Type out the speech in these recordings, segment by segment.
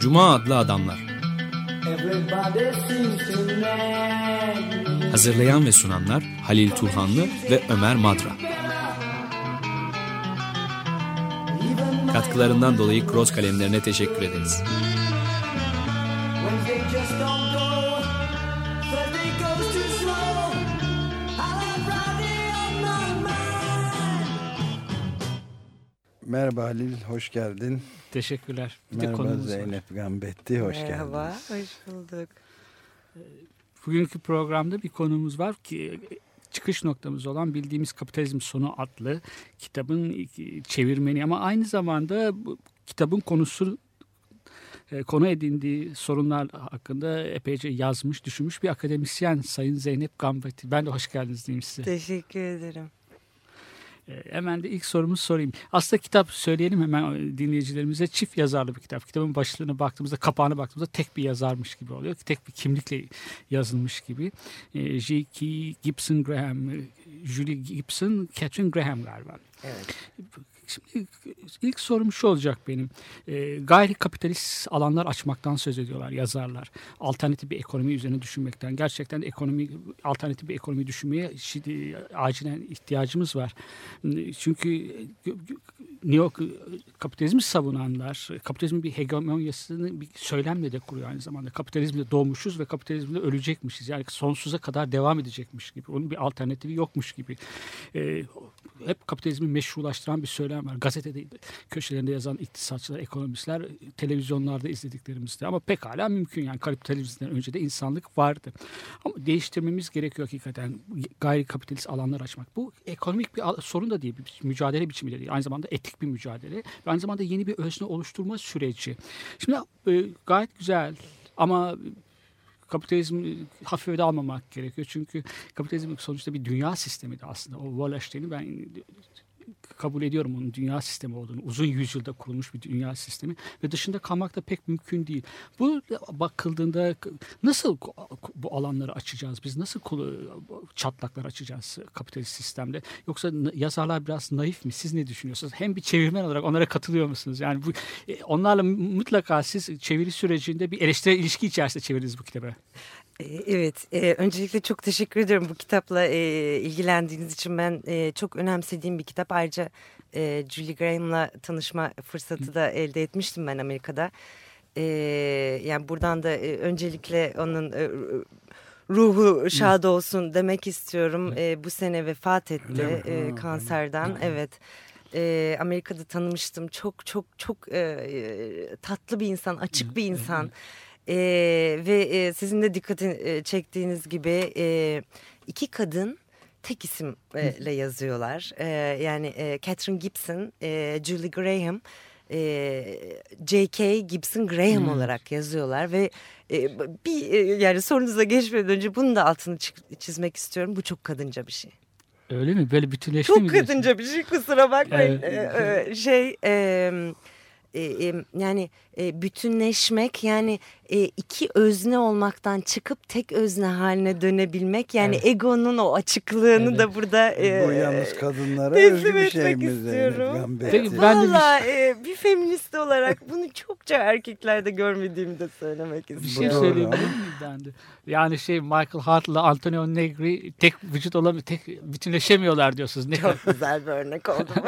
Cuma adlı adamlar. Hazırlayan ve sunanlar Halil Turhanlı ve Ömer Madra. Katkılarından dolayı Cross kalemlerine teşekkür ederiz. Wednesday just don't Merhaba Halil, hoş geldin. Teşekkürler. Bir de Merhaba var. Zeynep Gambetti, hoş Merhaba, geldiniz. hoş bulduk. Bugünkü programda bir konumuz var ki çıkış noktamız olan Bildiğimiz Kapitalizm Sonu adlı kitabın çevirmeni ama aynı zamanda bu kitabın konusu e, konu edindiği sorunlar hakkında epeyce yazmış, düşünmüş bir akademisyen Sayın Zeynep Gambati. Ben de hoş geldiniz diyeyim size. Teşekkür ederim. E, Hemen de ilk sorumu sorayım. Aslında kitap söyleyelim hemen dinleyicilerimize çift yazarlı bir kitap. Kitabın başlığına baktığımızda, kapağına baktığımızda tek bir yazarmış gibi oluyor. Tek bir kimlikle yazılmış gibi. E, J.K. Gibson Graham, Julie Gibson, Catherine Graham galiba. Evet. Şimdi ilk sorum şu olacak benim. E, gayri kapitalist alanlar açmaktan söz ediyorlar yazarlar. Alternatif bir ekonomi üzerine düşünmekten. Gerçekten ekonomi alternatif bir ekonomi düşünmeye şimdi acilen ihtiyacımız var. Çünkü neo kapitalizmi savunanlar kapitalizmin bir hegemonyasını bir söylemle de kuruyor aynı zamanda. Kapitalizmde doğmuşuz ve kapitalizmde ölecekmişiz. Yani sonsuza kadar devam edecekmiş gibi. Onun bir alternatifi yokmuş gibi. E, hep kapitalizmi meşrulaştıran bir söylem var. Gazetede köşelerinde yazan iktisatçılar, ekonomistler, televizyonlarda izlediklerimizde. Ama pekala mümkün yani kapitalizmden önce de insanlık vardı. Ama değiştirmemiz gerekiyor hakikaten gayri kapitalist alanlar açmak. Bu ekonomik bir sorun da değil, bir mücadele biçimi de değil. Aynı zamanda etik bir mücadele ve aynı zamanda yeni bir özne oluşturma süreci. Şimdi e, gayet güzel ama kapitalizmi hafife de almamak gerekiyor. Çünkü kapitalizm sonuçta bir dünya sistemi de aslında. O Wallerstein'i ben kabul ediyorum onun dünya sistemi olduğunu. Uzun yüzyılda kurulmuş bir dünya sistemi ve dışında kalmak da pek mümkün değil. Bu bakıldığında nasıl bu alanları açacağız? Biz nasıl çatlaklar açacağız kapitalist sistemde? Yoksa yazarlar biraz naif mi? Siz ne düşünüyorsunuz? Hem bir çevirmen olarak onlara katılıyor musunuz? Yani bu, onlarla mutlaka siz çeviri sürecinde bir eleştirel ilişki içerisinde çevirdiniz bu kitabı. Evet, e, öncelikle çok teşekkür ederim bu kitapla e, ilgilendiğiniz için. Ben e, çok önemsediğim bir kitap. Ayrıca e, Julie Graham'la tanışma fırsatı da elde etmiştim ben Amerika'da. E, yani buradan da e, öncelikle onun e, ruhu şad olsun demek istiyorum. E, bu sene vefat etti e, kanserden. Evet. E, Amerika'da tanımıştım. Çok çok çok e, tatlı bir insan, açık bir insan. Ee, ve e, sizin de dikkatini e, çektiğiniz gibi e, iki kadın tek isimle yazıyorlar. E, yani e, Catherine Gibson, e, Julie Graham, e, J.K. Gibson Graham hmm. olarak yazıyorlar ve e, bir e, yani sorunuza geçmeden önce bunun da altını çizmek istiyorum. Bu çok kadınca bir şey. Öyle mi? Böyle bütünleşti çok mi? Çok kadınca bir şey kusura bakmayın. Evet. E, e, şey... E, e, yani e, bütünleşmek yani e, iki özne olmaktan çıkıp tek özne haline dönebilmek yani evet. egonun o açıklığını evet. da burada e, bu yalnız kadınlara özgü bir şey mi istiyorum. Peki, ben Valla bir... E, bir feminist olarak bunu çokça erkeklerde görmediğimi de söylemek istiyorum. Bir şey söyleyeyim ben de. Yani şey Michael Hart'la Antonio Negri tek vücut olamıyor, tek bütünleşemiyorlar diyorsunuz. Ne Çok güzel bir örnek oldu.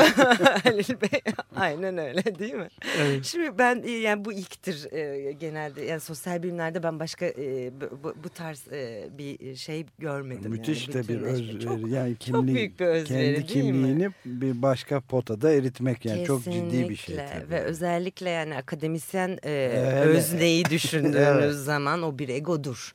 Halil Bey aynen öyle değil mi? Evet. Şimdi ben yani bu ilktir e, genelde yani sosyal bilimlerde ben başka e, bu, bu tarz e, bir şey görmedim. Müthiş yani, de bir özveri çok, yani kimliği, çok büyük bir özveri kendi kimliğini bir başka potada eritmek yani Kesinlikle. çok ciddi bir şey. Tabii. Ve özellikle yani akademisyen e, özneyi düşündüğünüz evet. zaman o bir egodur.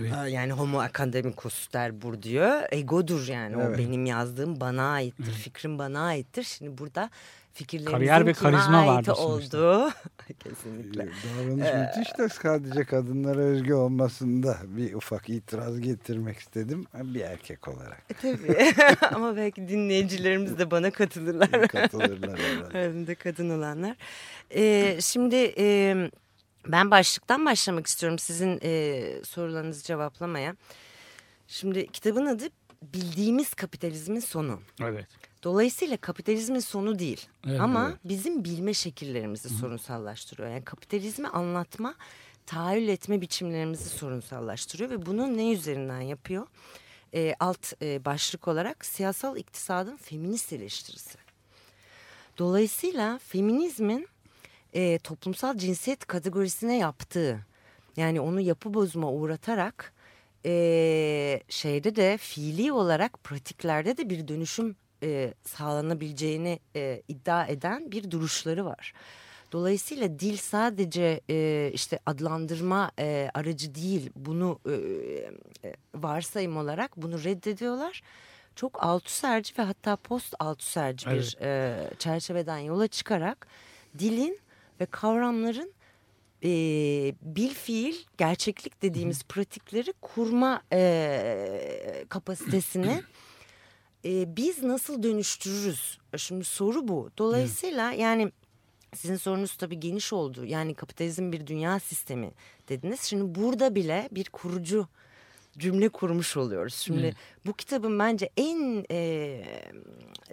Evet. Yani homo academicus der Bourdieu. Egodur yani. Evet. O benim yazdığım bana aittir. Evet. Fikrim bana aittir. Şimdi burada fikirlerimizin Kariyer ve karizma vardı olduğu kesinlikle. Davranış ee, müthiş de sadece kadınlara özgü olmasında bir ufak itiraz getirmek istedim bir erkek olarak. E, tabii ama belki dinleyicilerimiz de bana katılırlar. Katılırlar. Arasında kadın olanlar. Ee, şimdi... E, ben başlıktan başlamak istiyorum sizin e, sorularınızı cevaplamaya. Şimdi kitabın adı Bildiğimiz Kapitalizmin Sonu. Evet. Dolayısıyla kapitalizmin sonu değil. Evet, Ama evet. bizim bilme şekillerimizi sorunsallaştırıyor. Yani kapitalizmi anlatma, tahayyül etme biçimlerimizi sorunsallaştırıyor ve bunu ne üzerinden yapıyor? Ee, alt e, başlık olarak siyasal iktisadın feminist eleştirisi. Dolayısıyla feminizmin e, toplumsal cinsiyet kategorisine yaptığı yani onu yapı bozuma uğratarak e, şeyde de fiili olarak pratiklerde de bir dönüşüm e, sağlanabileceğini e, iddia eden bir duruşları var. Dolayısıyla dil sadece e, işte adlandırma e, aracı değil bunu e, e, varsayım olarak bunu reddediyorlar. Çok altüserci ve hatta post altüserci bir e, çerçeveden yola çıkarak dilin ve kavramların e, bil fiil gerçeklik dediğimiz pratikleri kurma e, kapasitesini e, biz nasıl dönüştürürüz? Şimdi soru bu. Dolayısıyla yani sizin sorunuz tabii geniş oldu. Yani kapitalizm bir dünya sistemi dediniz. Şimdi burada bile bir kurucu cümle kurmuş oluyoruz. Şimdi Evet. bu kitabın bence en e,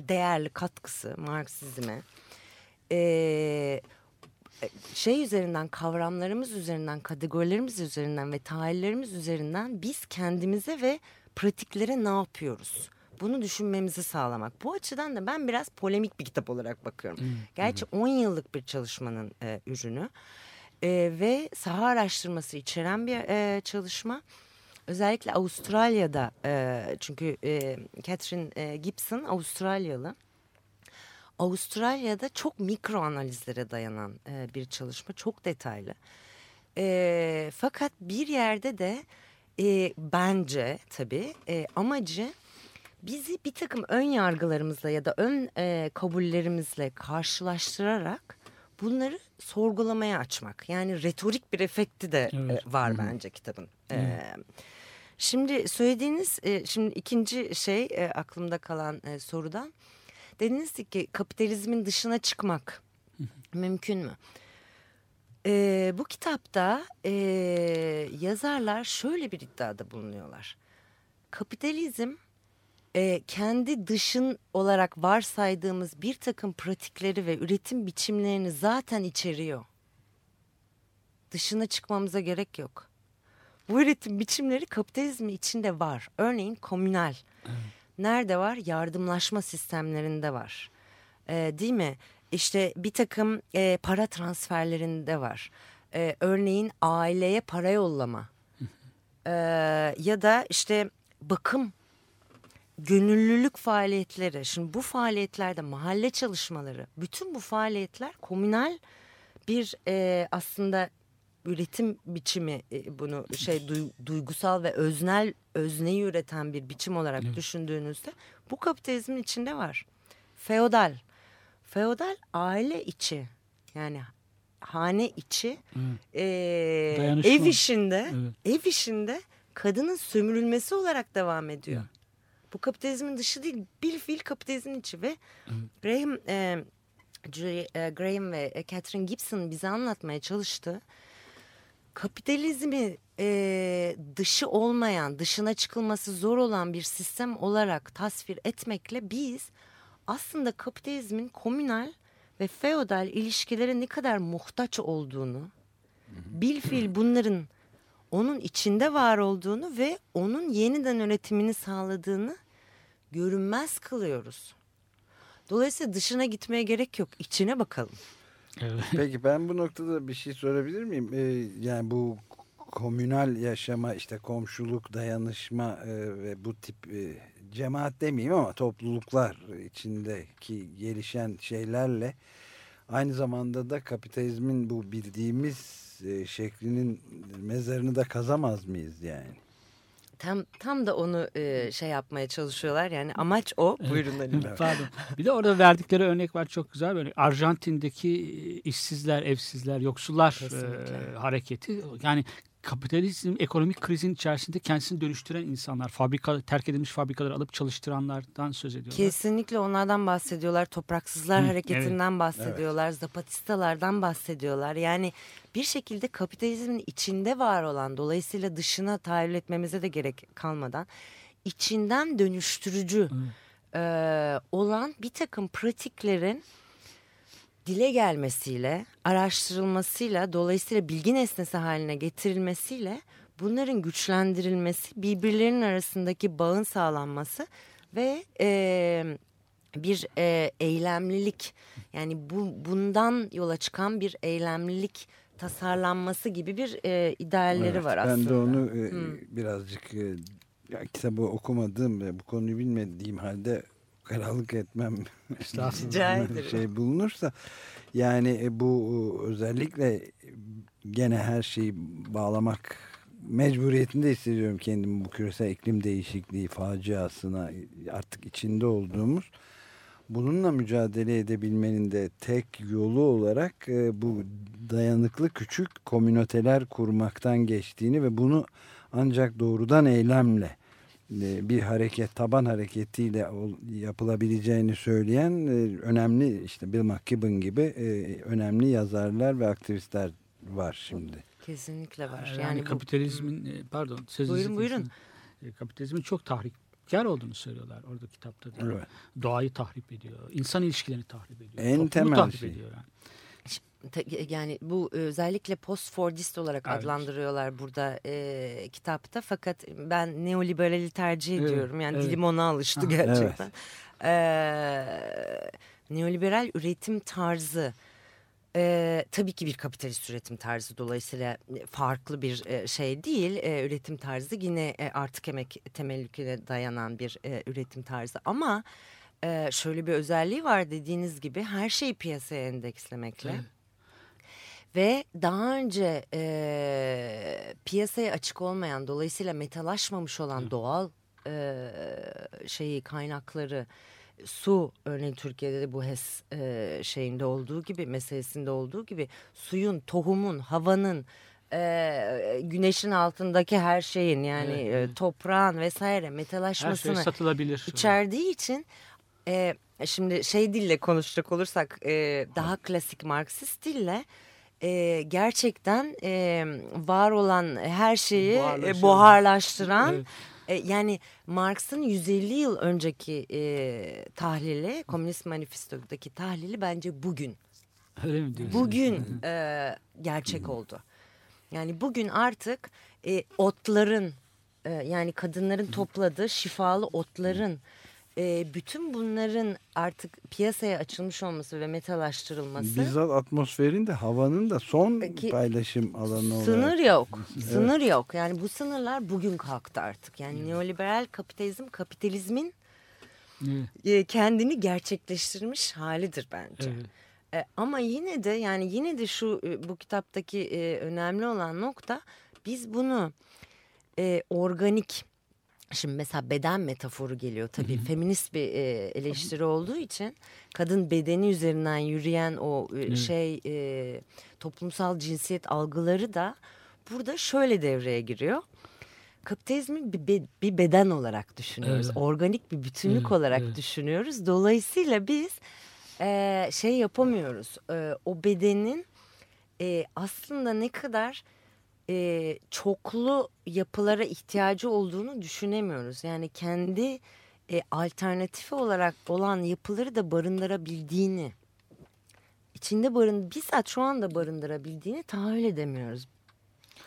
değerli katkısı Marksizme e, şey üzerinden kavramlarımız üzerinden kategorilerimiz üzerinden ve tahayyüllerimiz üzerinden biz kendimize ve pratiklere ne yapıyoruz? Bunu düşünmemizi sağlamak. Bu açıdan da ben biraz polemik bir kitap olarak bakıyorum. Gerçi 10 yıllık bir çalışmanın e, ürünü E, ve saha araştırması içeren bir e, çalışma. Özellikle Avustralya'da e, çünkü e, Catherine e, Gibson Avustralyalı. Avustralya'da çok mikro analizlere dayanan e, bir çalışma. Çok detaylı. E, fakat bir yerde de e, bence tabii e, amacı bizi bir takım ön yargılarımızla ya da ön e, kabullerimizle karşılaştırarak bunları sorgulamaya açmak. Yani retorik bir efekti de Evet. e, var bence kitabın. E, şimdi söylediğiniz, e, şimdi ikinci şey e, aklımda kalan e, sorudan. Dediniz ki kapitalizmin dışına çıkmak mümkün mü? E, bu kitapta e, yazarlar şöyle bir iddiada bulunuyorlar. Kapitalizm e, kendi dışın olarak varsaydığımız bir takım pratikleri ve üretim biçimlerini zaten içeriyor. Dışına çıkmamıza gerek yok. Bu üretim biçimleri kapitalizmin içinde var. Örneğin komünel. Nerede var? Yardımlaşma sistemlerinde var. E, değil mi? İşte bir takım e, para transferlerinde var. E, örneğin aileye para yollama. E, ya da işte bakım gönüllülük faaliyetleri. Şimdi bu faaliyetlerde mahalle çalışmaları, bütün bu faaliyetler komünal bir e, aslında üretim biçimi e, bunu şey duy- duygusal ve öznel özneyi üreten bir biçim olarak düşündüğünüzde bu kapitalizmin içinde var. Feodal. Feodal aile içi yani hane içi e, Dayanışma. ev işinde Evet. ev işinde kadının sömürülmesi olarak devam ediyor. Bu kapitalizmin dışı değil, bir fiil kapitalizmin içi ve Graham, e, Julie, e, Graham ve e, Catherine Gibson bize anlatmaya çalıştı. Kapitalizmi e, dışı olmayan, dışına çıkılması zor olan bir sistem olarak tasvir etmekle biz aslında kapitalizmin komünal ve feodal ilişkilere ne kadar muhtaç olduğunu, bilfil bunların onun içinde var olduğunu ve onun yeniden üretimini sağladığını görünmez kılıyoruz. Dolayısıyla dışına gitmeye gerek yok. İçine bakalım. Evet. Peki ben bu noktada bir şey sorabilir miyim? Ee, yani bu komünal yaşama işte komşuluk, dayanışma e, ve bu tip e, cemaat demeyeyim ama topluluklar içindeki gelişen şeylerle aynı zamanda da kapitalizmin bu bildiğimiz e, şeklinin mezarını da kazamaz mıyız yani? Tam tam da onu e, şey yapmaya çalışıyorlar. Yani amaç o. Buyurun Ali. Pardon. Bir de orada verdikleri örnek var çok güzel. Böyle Arjantin'deki e, işsizler, evsizler, yoksullar Kesinlikle. e, hareketi. Yani kapitalizm ekonomik krizin içerisinde kendisini dönüştüren insanlar, fabrika terk edilmiş fabrikaları alıp çalıştıranlardan söz ediyorlar. Kesinlikle onlardan bahsediyorlar. Topraksızlar Hı, hareketinden bahsediyorlar. Zapatistalardan bahsediyorlar. Yani bir şekilde kapitalizmin içinde var olan dolayısıyla dışına tahayyül etmemize de gerek kalmadan içinden dönüştürücü e, olan bir takım pratiklerin dile gelmesiyle, araştırılmasıyla, dolayısıyla bilgi nesnesi haline getirilmesiyle bunların güçlendirilmesi, birbirlerinin arasındaki bağın sağlanması ve e, bir e, eylemlilik yani bu bundan yola çıkan bir eylemlilik tasarlanması gibi bir e, idealleri Evet, var ben aslında. de onu e, Hmm. birazcık e, ya, kitabı okumadığım ve bu konuyu bilmediğim halde krallık etmem şey bulunursa yani e, bu e, özellikle gene her şeyi bağlamak mecburiyetinde hissediyorum kendimi. Bu küresel iklim değişikliği faciasına artık içinde olduğumuz bununla mücadele edebilmenin de tek yolu olarak e, bu dayanıklı küçük komünoteler kurmaktan geçtiğini ve bunu ancak doğrudan eylemle bir hareket, taban hareketiyle yapılabileceğini söyleyen e, önemli işte Bill McKibben gibi e, önemli yazarlar ve aktivistler var şimdi. Kesinlikle var. Yani, Yani, bu- kapitalizmin e, pardon sözünüzü Buyurun, buyurun. E, Kapitalizmin çok tahrikkar olduğunu söylüyorlar orada kitapta. da. Evet. Doğayı tahrip ediyor. insan ilişkilerini tahrip ediyor. En temel tahrip şey. ediyor yani. Yani bu özellikle post-Fordist olarak Evet. adlandırıyorlar burada e, kitapta. Fakat ben neoliberali tercih Evet, ediyorum. Yani evet. dilim ona alıştı Ha, gerçekten. Ee, neoliberal üretim tarzı e, tabii ki bir kapitalist üretim tarzı dolayısıyla farklı bir e, şey değil. E, üretim tarzı yine e, artık emek temellüküne dayanan bir e, üretim tarzı ama e, şöyle bir özelliği var dediğiniz gibi her şeyi piyasaya endekslemekle. Evet. Ve daha önce e, piyasaya açık olmayan dolayısıyla metalaşmamış olan doğal e, şeyi kaynakları su örneğin Türkiye'de de bu HES e, şeyinde olduğu gibi meselesinde olduğu gibi suyun, tohumun, havanın e, güneşin altındaki her şeyin yani Evet, evet. toprağın vesaire Her şey metalaşmasını satılabilir. içerdiği için e, şimdi şey dille konuşacak olursak e, daha klasik Marksist dille e, gerçekten e, var olan her şeyi e, buharlaştıran Evet. e, yani Marx'ın 150 yıl önceki e, tahlili Komünist Manifesto'daki tahlili bence bugün Öyle mi diyorsun? bugün e, gerçek oldu. Yani bugün artık e, otların e, yani kadınların topladığı şifalı otların e, bütün bunların artık piyasaya açılmış olması ve metalaştırılması Bizzat atmosferin de havanın da son Peki, paylaşım alanı olarak. sınır yok. Sınır yok. Yani bu sınırlar bugün kalktı artık. Yani neoliberal kapitalizm kapitalizmin Evet, e, kendini gerçekleştirmiş halidir bence. evet. E, ama yine de yani yine de şu e, bu kitaptaki e, önemli olan nokta biz bunu e, organik şimdi mesela beden metaforu geliyor tabii feminist bir e, eleştiri olduğu için kadın bedeni üzerinden yürüyen o e, Evet. şey e, toplumsal cinsiyet algıları da burada şöyle devreye giriyor. Kapitalizmi bir, be- bir beden olarak düşünüyoruz. Evet. Organik bir bütünlük Evet, olarak evet. düşünüyoruz. Dolayısıyla biz e, şey yapamıyoruz. E, o bedenin e, aslında ne kadar e, çoklu yapılara ihtiyacı olduğunu düşünemiyoruz. Yani kendi e, alternatifi olarak olan yapıları da barındırabildiğini, içinde barın bizzat şu anda barındırabildiğini tahayyül edemiyoruz.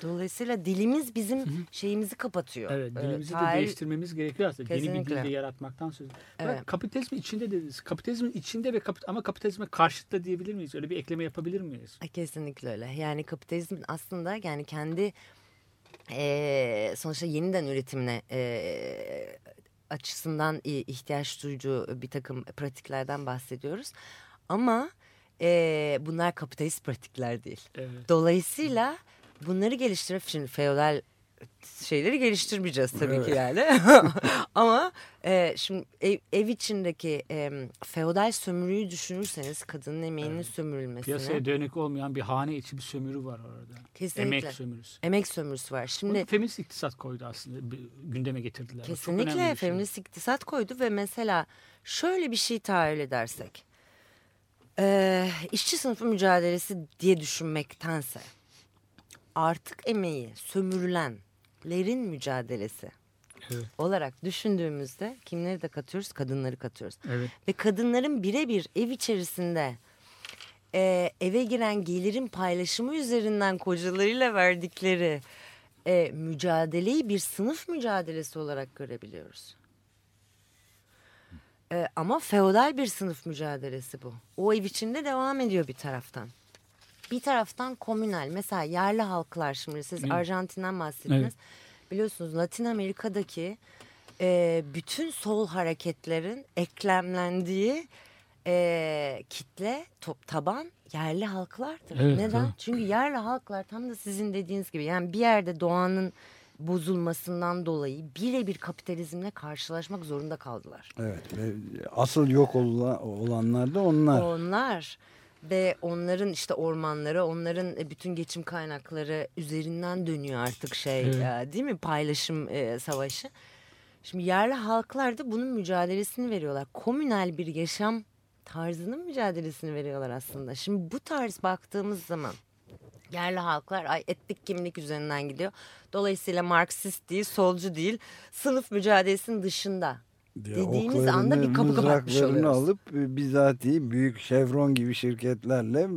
Dolayısıyla dilimiz bizim şeyimizi kapatıyor. Evet, E, dilimizi de tahayyül- değiştirmemiz gerekiyor aslında. Yeni bir Kesinlikle. dil de yaratmaktan söz. Evet. Kapitalizmin içinde dediniz. Kapitalizmin içinde ve kapit ama kapitalizme karşıt da diyebilir miyiz? Öyle bir ekleme yapabilir miyiz? Ay, Kesinlikle öyle. Yani kapitalizmin aslında yani kendi eee, sonuçta yeniden üretimine eee, açısından ihtiyaç duyduğu bir takım pratiklerden bahsediyoruz. Ama eee, bunlar kapitalist pratikler değil. Evet. Dolayısıyla bunları geliştirip şimdi feodal şeyleri geliştirmeyeceğiz tabii ki Evet. yani. Ama e, şimdi ev, ev içindeki e, feodal sömürüyü düşünürseniz kadının emeğinin sömürülmesini. Piyasaya dönük olmayan bir hane içi bir sömürü var orada. Kesinlikle. Emek sömürüsü. Emek sömürüsü var. Şimdi Şimdi feminist iktisat koydu aslında. Bir gündeme getirdiler. Kesinlikle şey. feminist iktisat koydu ve mesela şöyle bir şey tahayyül edersek. E, işçi sınıfı mücadelesi diye düşünmektense artık emeği sömürülenlerin mücadelesi. Evet. olarak düşündüğümüzde kimleri de katıyoruz? Kadınları katıyoruz. Evet. Ve kadınların birebir ev içerisinde e, eve giren gelirin paylaşımı üzerinden kocalarıyla verdikleri e, mücadeleyi bir sınıf mücadelesi olarak görebiliyoruz. E, ama feodal bir sınıf mücadelesi bu. O ev içinde devam ediyor bir taraftan. Bir taraftan komünel. Mesela yerli halklar şimdi siz Evet. Arjantin'den bahsettiniz. Evet. Biliyorsunuz Latin Amerika'daki e, bütün sol hareketlerin eklemlendiği e, kitle top, taban yerli halklardır. Evet, Neden? evet. Çünkü yerli halklar tam da sizin dediğiniz gibi yani bir yerde doğanın bozulmasından dolayı birebir kapitalizmle karşılaşmak zorunda kaldılar. Evet. ve asıl yok olan, olanlar da onlar. Onlar ve onların işte ormanları, onların e, bütün geçim kaynakları üzerinden dönüyor artık şey Evet. e, değil mi paylaşım e, savaşı. Şimdi yerli halklar da bunun mücadelesini veriyorlar. Komünel bir yaşam tarzının mücadelesini veriyorlar aslında. Şimdi bu tarz baktığımız zaman yerli halklar ay etnik kimlik üzerinden gidiyor. Dolayısıyla Marksist değil, solcu değil, sınıf mücadelesinin dışında. Diye dediğimiz anda bir kapı kapatmış oluyoruz. alıp e, bizatihi büyük Chevron gibi şirketlerle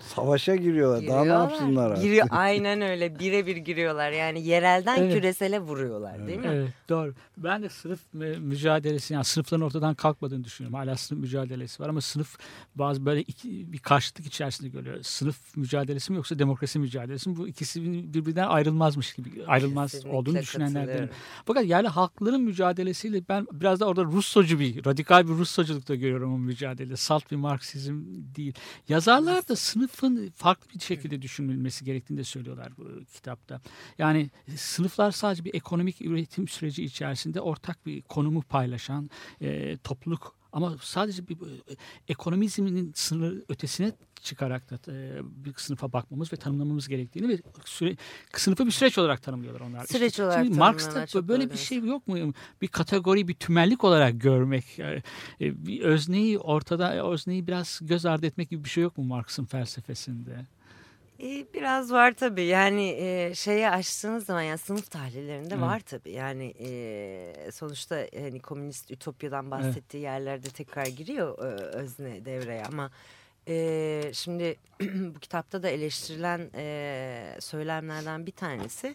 savaşa giriyorlar. Daha ne Giriyorlar. yapsınlar artık? Giriyor, aynen öyle birebir giriyorlar yani yerelden Evet. küresele vuruyorlar değil mi? Evet doğru. Ben de sınıf mü- mücadelesi yani sınıfların ortadan kalkmadığını düşünüyorum. Hala sınıf mücadelesi var ama sınıf bazı böyle iki, bir karşıtlık içerisinde görüyor. Sınıf mücadelesi mi yoksa demokrasi mücadelesi mi? Bu ikisi birbirinden ayrılmazmış gibi ayrılmaz Kesinlikle olduğunu düşünenlerdenim. katılıyorum. Fakat yerli halkların mücadelesiyle ben biraz da orada Russocu bir radikal bir Russoculukta görüyorum o mücadele. Salt bir Marksizm değil. Yazarlar da sınıfın farklı bir şekilde düşünülmesi gerektiğini de söylüyorlar bu kitapta. Yani sınıflar sadece bir ekonomik üretim süreci içerisinde ortak bir konumu paylaşan e, topluluk ama sadece bir e, ekonomizmin sınır ötesine çıkarak da e, bir sınıfa bakmamız ve tanımlamamız gerektiğini ve süre, sınıfı bir süreç olarak tanımlıyorlar onlar. Süreç olarak Şimdi Marx'ta böyle bir şey yok mu? Bir kategori, bir tümellik olarak görmek, e, bir özneyi ortada, özneyi biraz göz ardı etmek gibi bir şey yok mu Marx'ın felsefesinde? E, biraz var tabii yani e, şeye açtığınız zaman yani sınıf tahlillerinde Evet. var tabii yani e, sonuçta hani komünist ütopyadan bahsettiği yerlerde tekrar giriyor e, özne devreye ama e, şimdi bu kitapta da eleştirilen e, söylemlerden bir tanesi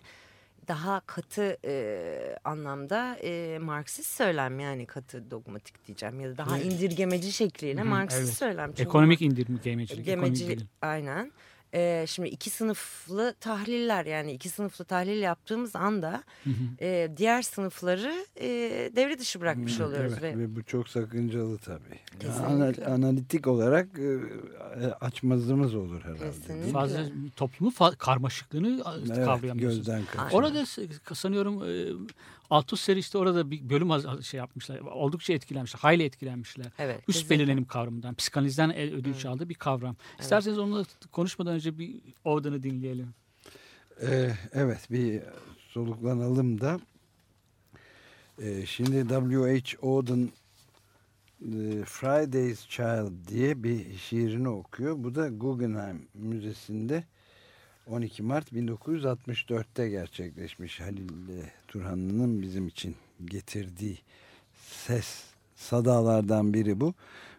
daha katı e, anlamda e, Marksist söylem yani katı dogmatik diyeceğim ya da daha Evet. indirgemeci şekliyle Hı hı, Marksist evet. söylem. Çünkü Ekonomik indirme gemecilik. Gemeci ekonomik aynen. Ee, şimdi iki sınıflı tahliller yani iki sınıflı tahlil yaptığımız anda Hı hı. e, diğer sınıfları e, devre dışı bırakmış Evet, oluyoruz. evet, ve ve bu çok sakıncalı tabii. Kesinlikle. Ana- analitik olarak e, açmazımız olur herhalde. Kesinlikle. Fazla toplumun fa- karmaşıklığını Evet, kavrayamıyorsunuz. gözden. Orada sanıyorum e, Althusser işte orada bir bölüm şey yapmışlar. Oldukça etkilenmişler. Hayli etkilenmişler. Evet. Üst kesinlikle. belirlenim kavramından, psikanalizden el- ödünç aldığı bir kavram. İsterseniz onunla konuşmadan önce bir Oden'ı dinleyelim. Ee, evet bir soluklanalım da. Ee, şimdi W.H. Auden e, Friday's Child diye bir şiirini okuyor. Bu da Guggenheim Müzesi'nde 12 Mart 1964'te gerçekleşmiş Halil e, Turhanlı'nın bizim için getirdiği ses sadalardan biri bu.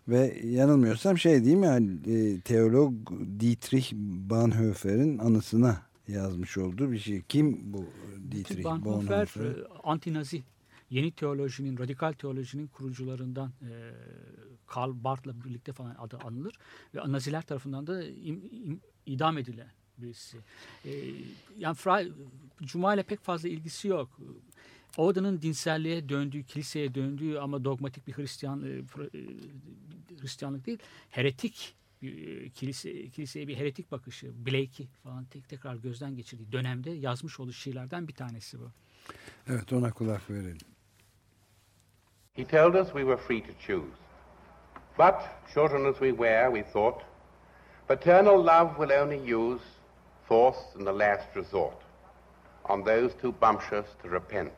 Ve yanılmıyorsam şey değil mi Halil, e, teolog Dietrich Bonhoeffer'in anısına yazmış olduğu bir şey. Kim bu Dietrich Bonhoeffer, Bonhoeffer? e, anti-nazi, yeni teolojinin, radikal teolojinin kurucularından e, Karl Barth'la birlikte falan adı anılır. Ve Naziler tarafından da im, im- idam edilen birisi. E, yani Fra, Cuma ile pek fazla ilgisi yok. Oden'ın dinselliğe döndüğü, kiliseye döndüğü ama dogmatik bir Hristiyan e, e, Hristiyanlık değil, heretik bir, e, kilise, kiliseye bir heretik bakışı, Blake'i falan tek tekrar gözden geçirdiği dönemde yazmış olduğu şiirlerden bir tanesi bu. Evet ona kulak verelim. He told us we were free to choose. But, children as we were, we thought, paternal love will only use force in the last resort on those too bumptious to repent.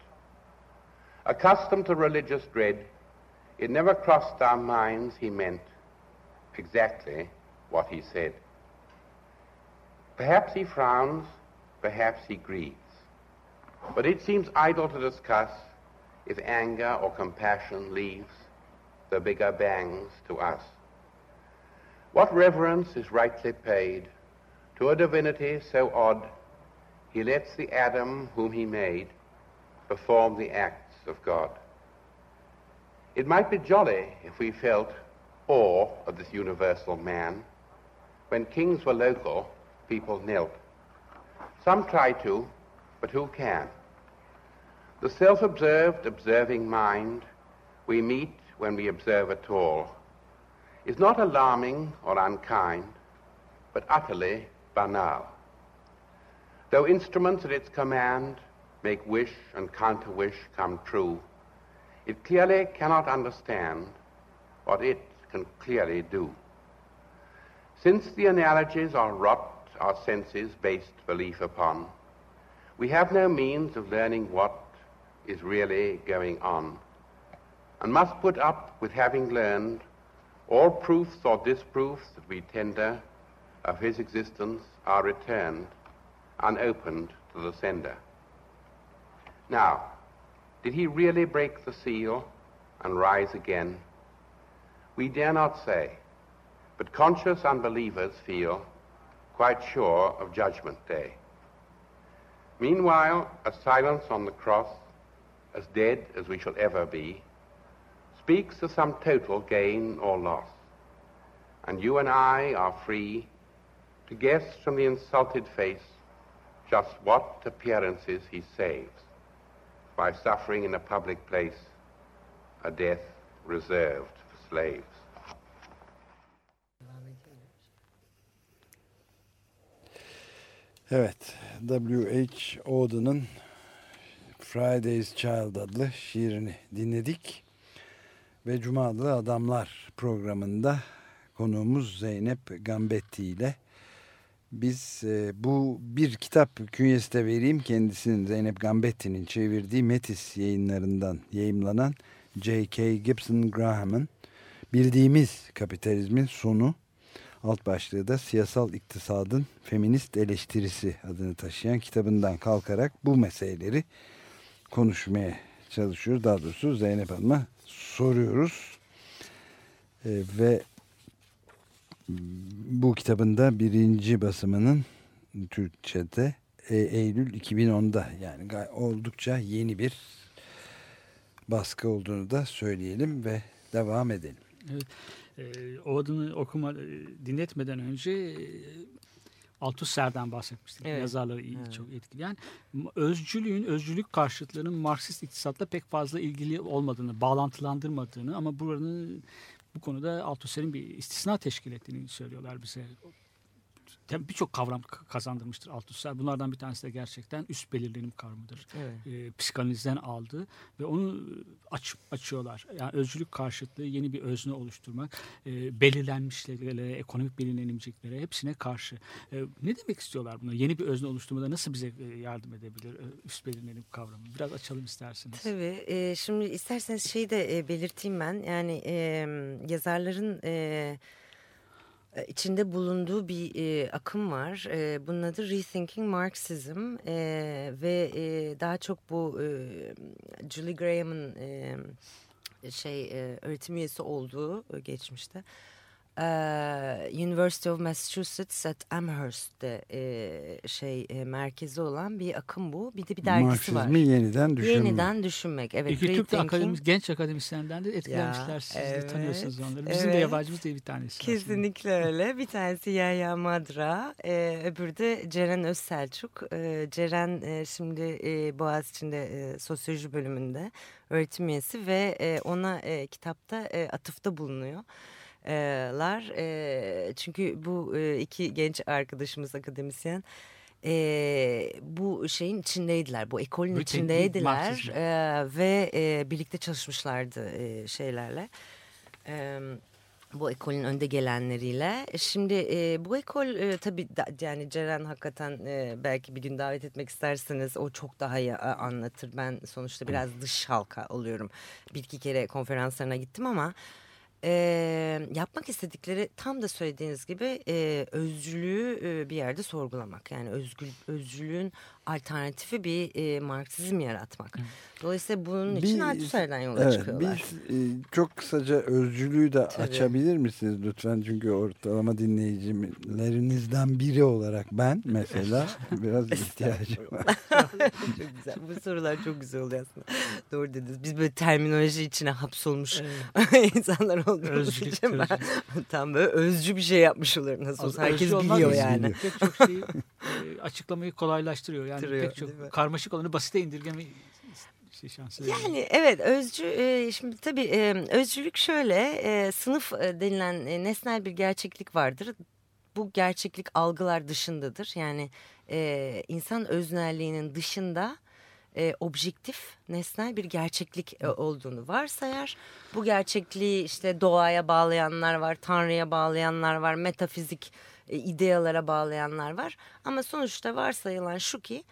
Accustomed to religious dread, it never crossed our minds he meant exactly what he said. Perhaps he frowns, perhaps he grieves. But it seems idle to discuss if anger or compassion leaves the bigger bangs to us. What reverence is rightly paid to a divinity so odd he lets the Adam whom he made perform the acts of God. It might be jolly if we felt awe of this universal man. When kings were local, people knelt. Some try to, but who can? The self-observed, observing mind we meet when we observe at all is not alarming or unkind, but utterly banal. Though instruments at its command make wish and counter-wish come true, it clearly cannot understand what it can clearly do. Since the analogies are wrought our senses based belief upon, we have no means of learning what is really going on, and must put up with having learned all proofs or disproofs that we tender of his existence are returned unopened to the sender. Now, did he really break the seal and rise again? We dare not say, but conscious unbelievers feel quite sure of Judgment Day. Meanwhile, a silence on the cross, as dead as we shall ever be, speaks of some total gain or loss. And you and I are free to guess from the insulted face just what appearances he saves by suffering in a public place a death reserved for slaves. Evet, W.H. Auden'ın Friday's Child adlı şiirini dinledik. Ve Cuma Adamlar programında konuğumuz Zeynep Gambetti ile biz e, bu bir kitap künyesi de vereyim kendisinin Zeynep Gambetti'nin çevirdiği Metis yayınlarından yayımlanan J.K. Gibson Graham'ın Bildiğimiz Kapitalizmin Sonu alt başlığı da Siyasal İktisadın Feminist Eleştirisi adını taşıyan kitabından kalkarak bu meseleleri konuşmaya çalışıyoruz. Daha doğrusu Zeynep Hanım'a soruyoruz. E, ve bu kitabında birinci basımının Türkçe'de e, Eylül 2010'da yani oldukça yeni bir baskı olduğunu da söyleyelim ve devam edelim. Evet. E, o adını okuma e, dinletmeden önce e, Althusser'den bahsetmiştik. Evet. Yazarları iyi, Evet. çok etkili. Yani özcülüğün, özcülük karşıtlarının Marksist iktisatla pek fazla ilgili olmadığını, bağlantılandırmadığını ama buranın bu konuda Althusser'in bir istisna teşkil ettiğini söylüyorlar bize. Tabii Birçok kavram kazandırmıştır Althusser. Bunlardan bir tanesi de gerçekten üst belirlenim kavramıdır. Evet. E, psikanalizden aldı ve onu aç, açıyorlar. Yani özcülük karşıtlığı yeni bir özne oluşturmak, e, belirlenmişliklere, ekonomik belirlenimciliklere hepsine karşı. E, ne demek istiyorlar buna? Yeni bir özne oluşturmada nasıl bize e, yardım edebilir e, üst belirlenim kavramı? Biraz açalım isterseniz. Tabii. e, şimdi isterseniz şeyi de e, belirteyim ben. Yani e, yazarların e, e, içinde bulunduğu bir e, akım var. E, bunun adı Rethinking Marxism e, ve e, daha çok bu e, Julie Graham'ın e, şey e, öğretim üyesi olduğu e, geçmişte. E, University of Massachusetts at Amherst'te e, şey e, merkezi olan bir akım bu. Bir de bir dergisi var. Marksizmi yeniden düşünmek. Yeniden düşünmek. Evet. İki Türk de akademis, genç akademisyenlerden de etkilenmişler. Ya, Siz de evet, tanıyorsunuz onları. Bizim de evet. yabancımız diye bir tanesi. aslında. Kesinlikle öyle. Bir tanesi Yahya Madra, e, öbürü de Ceren Özselçuk. E, Ceren e, şimdi e, Boğaziçi'nde e, sosyoloji bölümünde öğretim üyesi ve e, ona e, kitapta e, atıfta bulunuyor. Lar. E, çünkü bu e, iki genç arkadaşımız akademisyen e, bu şeyin içindeydiler bu ekolün Rethinking içindeydiler e, ve e, birlikte çalışmışlardı e, şeylerle e, bu ekolün önde gelenleriyle. Şimdi e, bu ekol e, tabii da, yani Ceren hakikaten e, belki bir gün davet etmek isterseniz o çok daha iyi anlatır. Ben sonuçta biraz dış halka oluyorum bir iki kere konferanslarına gittim ama e, yapmak istedikleri tam da söylediğiniz gibi e, özcülüğü e, bir yerde sorgulamak. Yani özgür, özcülüğün alternatifi bir e, Marksizm yaratmak. Dolayısıyla bunun için Althusser'den yola Evet, çıkıyorlar. biz e, çok kısaca özcülüğü de Tabii. açabilir misiniz lütfen? Çünkü ortalama dinleyicilerinizden biri olarak ben mesela biraz ihtiyacım var. çok güzel. Bu sorular çok güzel oluyor aslında. Doğru dediniz. Biz böyle terminoloji içine hapsolmuş insanlar olduğumuz Özcülük, için ben tam böyle özcü bir şey yapmış oluyorum nasıl olsa. Herkes biliyor yani. Pek çok şeyi e, açıklamayı kolaylaştırıyor. Yani pek çok karmaşık olanı basite indirgeme şey şansı. Yani evet özcü e, şimdi tabii e, özcülük şöyle e, sınıf e, denilen nesnel bir gerçeklik vardır. Bu gerçeklik algılar dışındadır. Yani insan öznelliğinin dışında e, objektif nesnel bir gerçeklik e, olduğunu varsayar. Bu gerçekliği işte doğaya bağlayanlar var, tanrıya bağlayanlar var, metafizik e, idealara bağlayanlar var. Ama sonuçta varsayılan şu ki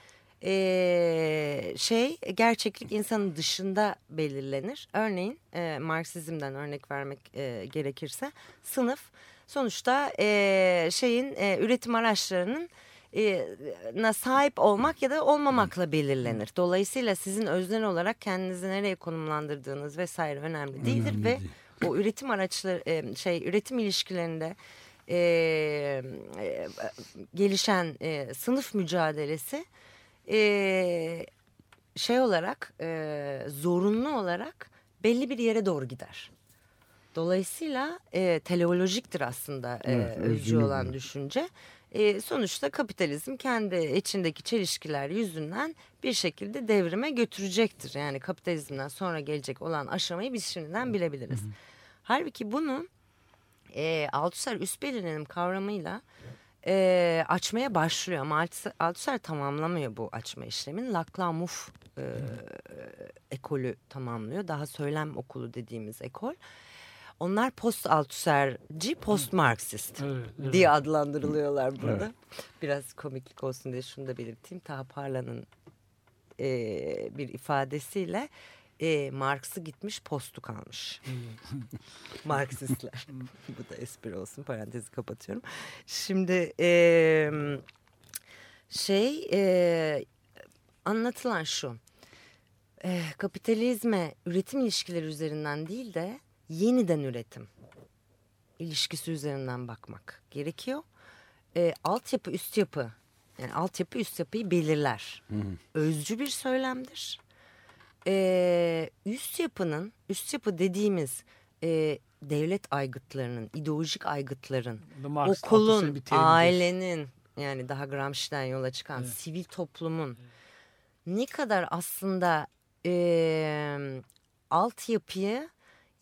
e, şey gerçeklik insanın dışında belirlenir. Örneğin e, Marksizm'den örnek vermek e, gerekirse sınıf sonuçta e, şeyin e, üretim araçlarının e, na sahip olmak ya da olmamakla belirlenir. Dolayısıyla sizin öznel olarak kendinizi nereye konumlandırdığınız vesaire önemli değildir Önemli ve değil. o üretim araçları e, şey üretim ilişkilerinde e, e, gelişen e, sınıf mücadelesi e, şey olarak e, zorunlu olarak belli bir yere doğru gider. Dolayısıyla e, teleolojiktir aslında e, Evet, özcü olan düşünce. E, sonuçta kapitalizm kendi içindeki çelişkiler yüzünden bir şekilde devrime götürecektir. Yani kapitalizmden sonra gelecek olan aşamayı biz şimdiden bilebiliriz. Halbuki bunu e, Althusser üst belirlenim kavramıyla e, açmaya başlıyor ama Althusser, tamamlamıyor bu açma işlemini. Laclamuf e, ekolü tamamlıyor. Daha söylem okulu dediğimiz ekol. Onlar post Althusserci, post Marksist Evet, evet. diye adlandırılıyorlar burada. Biraz komiklik olsun diye şunu da belirteyim. Taha Parla'nın e, bir ifadesiyle e, Marx'ı gitmiş postu kalmış. Marksistler. Bu da espri olsun parantezi kapatıyorum. Şimdi e, şey e, anlatılan şu. E, kapitalizme üretim ilişkileri üzerinden değil de yeniden üretim ilişkisi üzerinden bakmak gerekiyor. E, altyapı üst yapı yani altyapı üst yapıyı belirler. Özcü bir söylemdir. E, üst yapının üst yapı dediğimiz e, devlet aygıtlarının ideolojik aygıtların Marx, okulun, ailenin yani daha Gramsci'den yola çıkan Evet. sivil toplumun ne kadar aslında e, altyapıyı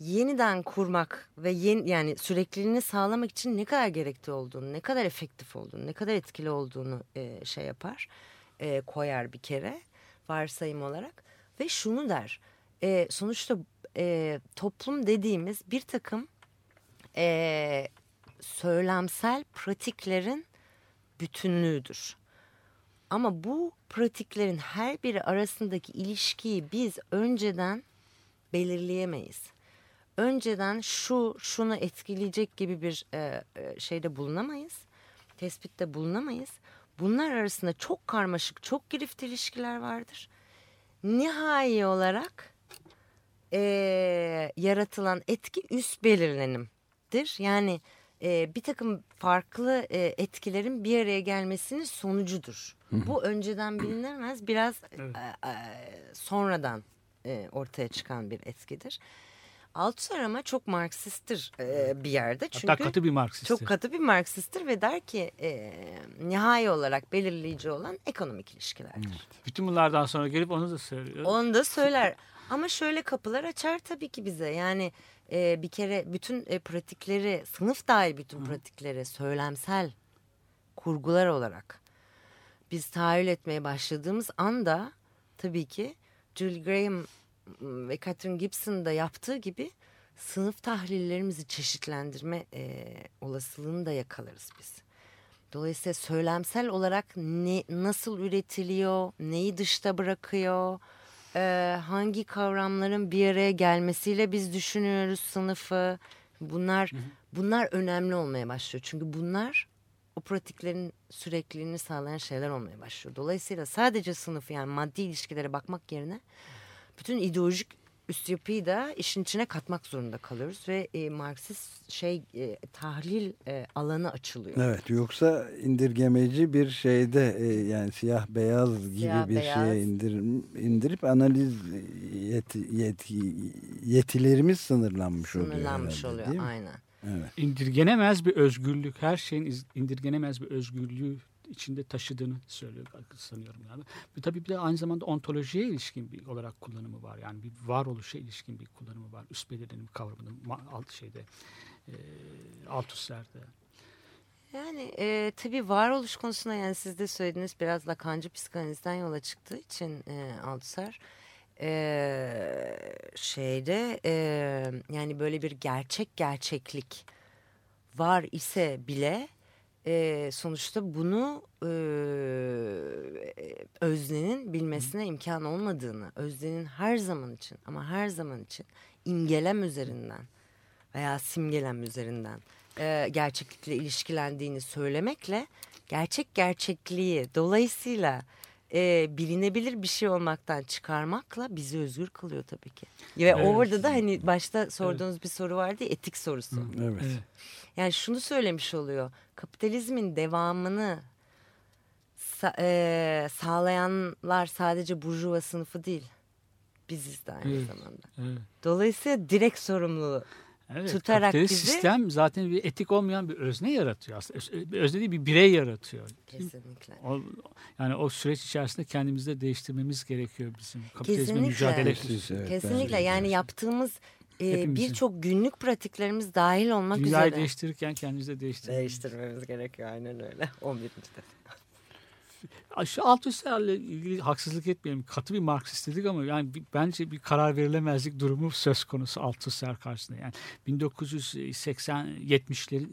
yeniden kurmak ve yeni, yani sürekliliğini sağlamak için ne kadar gerekli olduğunu, ne kadar efektif olduğunu, ne kadar etkili olduğunu e, şey yapar, e, koyar bir kere varsayım olarak ve şunu der. E, sonuçta e, toplum dediğimiz bir takım e, söylemsel pratiklerin bütünlüğüdür. Ama bu pratiklerin her biri arasındaki ilişkiyi biz önceden belirleyemeyiz. Önceden şu şunu etkileyecek gibi bir e, şeyde bulunamayız. Tespitte bulunamayız. Bunlar arasında çok karmaşık, çok girift ilişkiler vardır. Nihai olarak e, yaratılan etki üst belirlenimdir. Yani e, bir takım farklı e, etkilerin bir araya gelmesinin sonucudur. Bu önceden bilinemez biraz Evet. e, e, sonradan e, ortaya çıkan bir etkidir. Althusser ama çok Marksisttir e, bir yerde. Çünkü Hatta katı bir Marksisttir. çok katı bir Marksisttir ve der ki e, nihai olarak belirleyici olan ekonomik ilişkilerdir. Bütün bunlardan sonra gelip onu da söylüyor. Onu da söyler. Ama şöyle kapılar açar tabii ki bize. Yani e, bir kere bütün e, pratikleri, sınıf dahil bütün pratikleri söylemsel kurgular olarak biz tahayyül etmeye başladığımız anda tabii ki Julie Graham ve Catherine Gibson'ın da yaptığı gibi sınıf tahlillerimizi çeşitlendirme e, olasılığını da yakalarız biz. Dolayısıyla söylemsel olarak ne, nasıl üretiliyor, neyi dışta bırakıyor, e, hangi kavramların bir araya gelmesiyle biz düşünüyoruz sınıfı. Bunlar bunlar önemli olmaya başlıyor. Çünkü bunlar o pratiklerin sürekliliğini sağlayan şeyler olmaya başlıyor. Dolayısıyla sadece sınıf yani maddi ilişkilere bakmak yerine bütün ideolojik üst yapıyı da işin içine katmak zorunda kalıyoruz ve e, Marksist şey e, tahlil e, alanı açılıyor. Evet yoksa indirgemeci bir şeyde e, yani siyah beyaz gibi Siyah bir beyaz. şeye indir, indirip analiz yeti, yeti, yetilerimiz sınırlanmış, oluyor. Sınırlanmış herhalde, oluyor değil mi? aynen. Evet. indirgenemez bir özgürlük, her şeyin indirgenemez bir özgürlüğü içinde taşıdığını söylüyor sanıyorum yani. Bir tabii bir de aynı zamanda ontolojiye ilişkin bir olarak kullanımı var. Yani bir varoluşa ilişkin bir kullanımı var. Üst belirlenim kavramının alt şeyde e, Althusser'de. Yani e, tabii varoluş konusunda yani siz de söylediğiniz biraz Lakancı psikanalizden yola çıktığı için e, Althusser e, şeyde e, yani böyle bir gerçek gerçeklik var ise bile e, sonuçta bunu e, öznenin bilmesine imkan olmadığını, öznenin her zaman için ama her zaman için imgelem üzerinden veya simgelem üzerinden e, gerçeklikle ilişkilendiğini söylemekle gerçek gerçekliği dolayısıyla e, bilinebilir bir şey olmaktan çıkarmakla bizi özgür kılıyor tabii ki. Ve Evet. orada da hani başta sorduğunuz bir soru vardı ya, etik sorusu. Evet. Evet. Yani şunu söylemiş oluyor. Kapitalizmin devamını sa- e, sağlayanlar sadece burjuva sınıfı değil. Biziz de aynı Evet. zamanda. Evet. Dolayısıyla direkt sorumluluğu. Evet, Tutarak kapitalist bizi- sistem zaten bir etik olmayan bir özne yaratıyor aslında. Özne değil bir birey yaratıyor. Kesinlikle. O, yani o süreç içerisinde kendimizi de değiştirmemiz gerekiyor bizim kapitalizme Kesinlikle. mücadele. Siz, evet, Kesinlikle yani yaptığımız e, birçok günlük pratiklerimiz dahil olmak Dünyayı üzere. değiştirirken kendimizi de değiştirmemiz. Değiştirmemiz gerekiyor aynen öyle. 11. de. Şu Althusser'le ilgili haksızlık etmeyelim. Katı bir Marksist dedik ama yani bir- bence bir karar verilemezlik durumu söz konusu Althusser karşısında. Yani 1980-70'lerin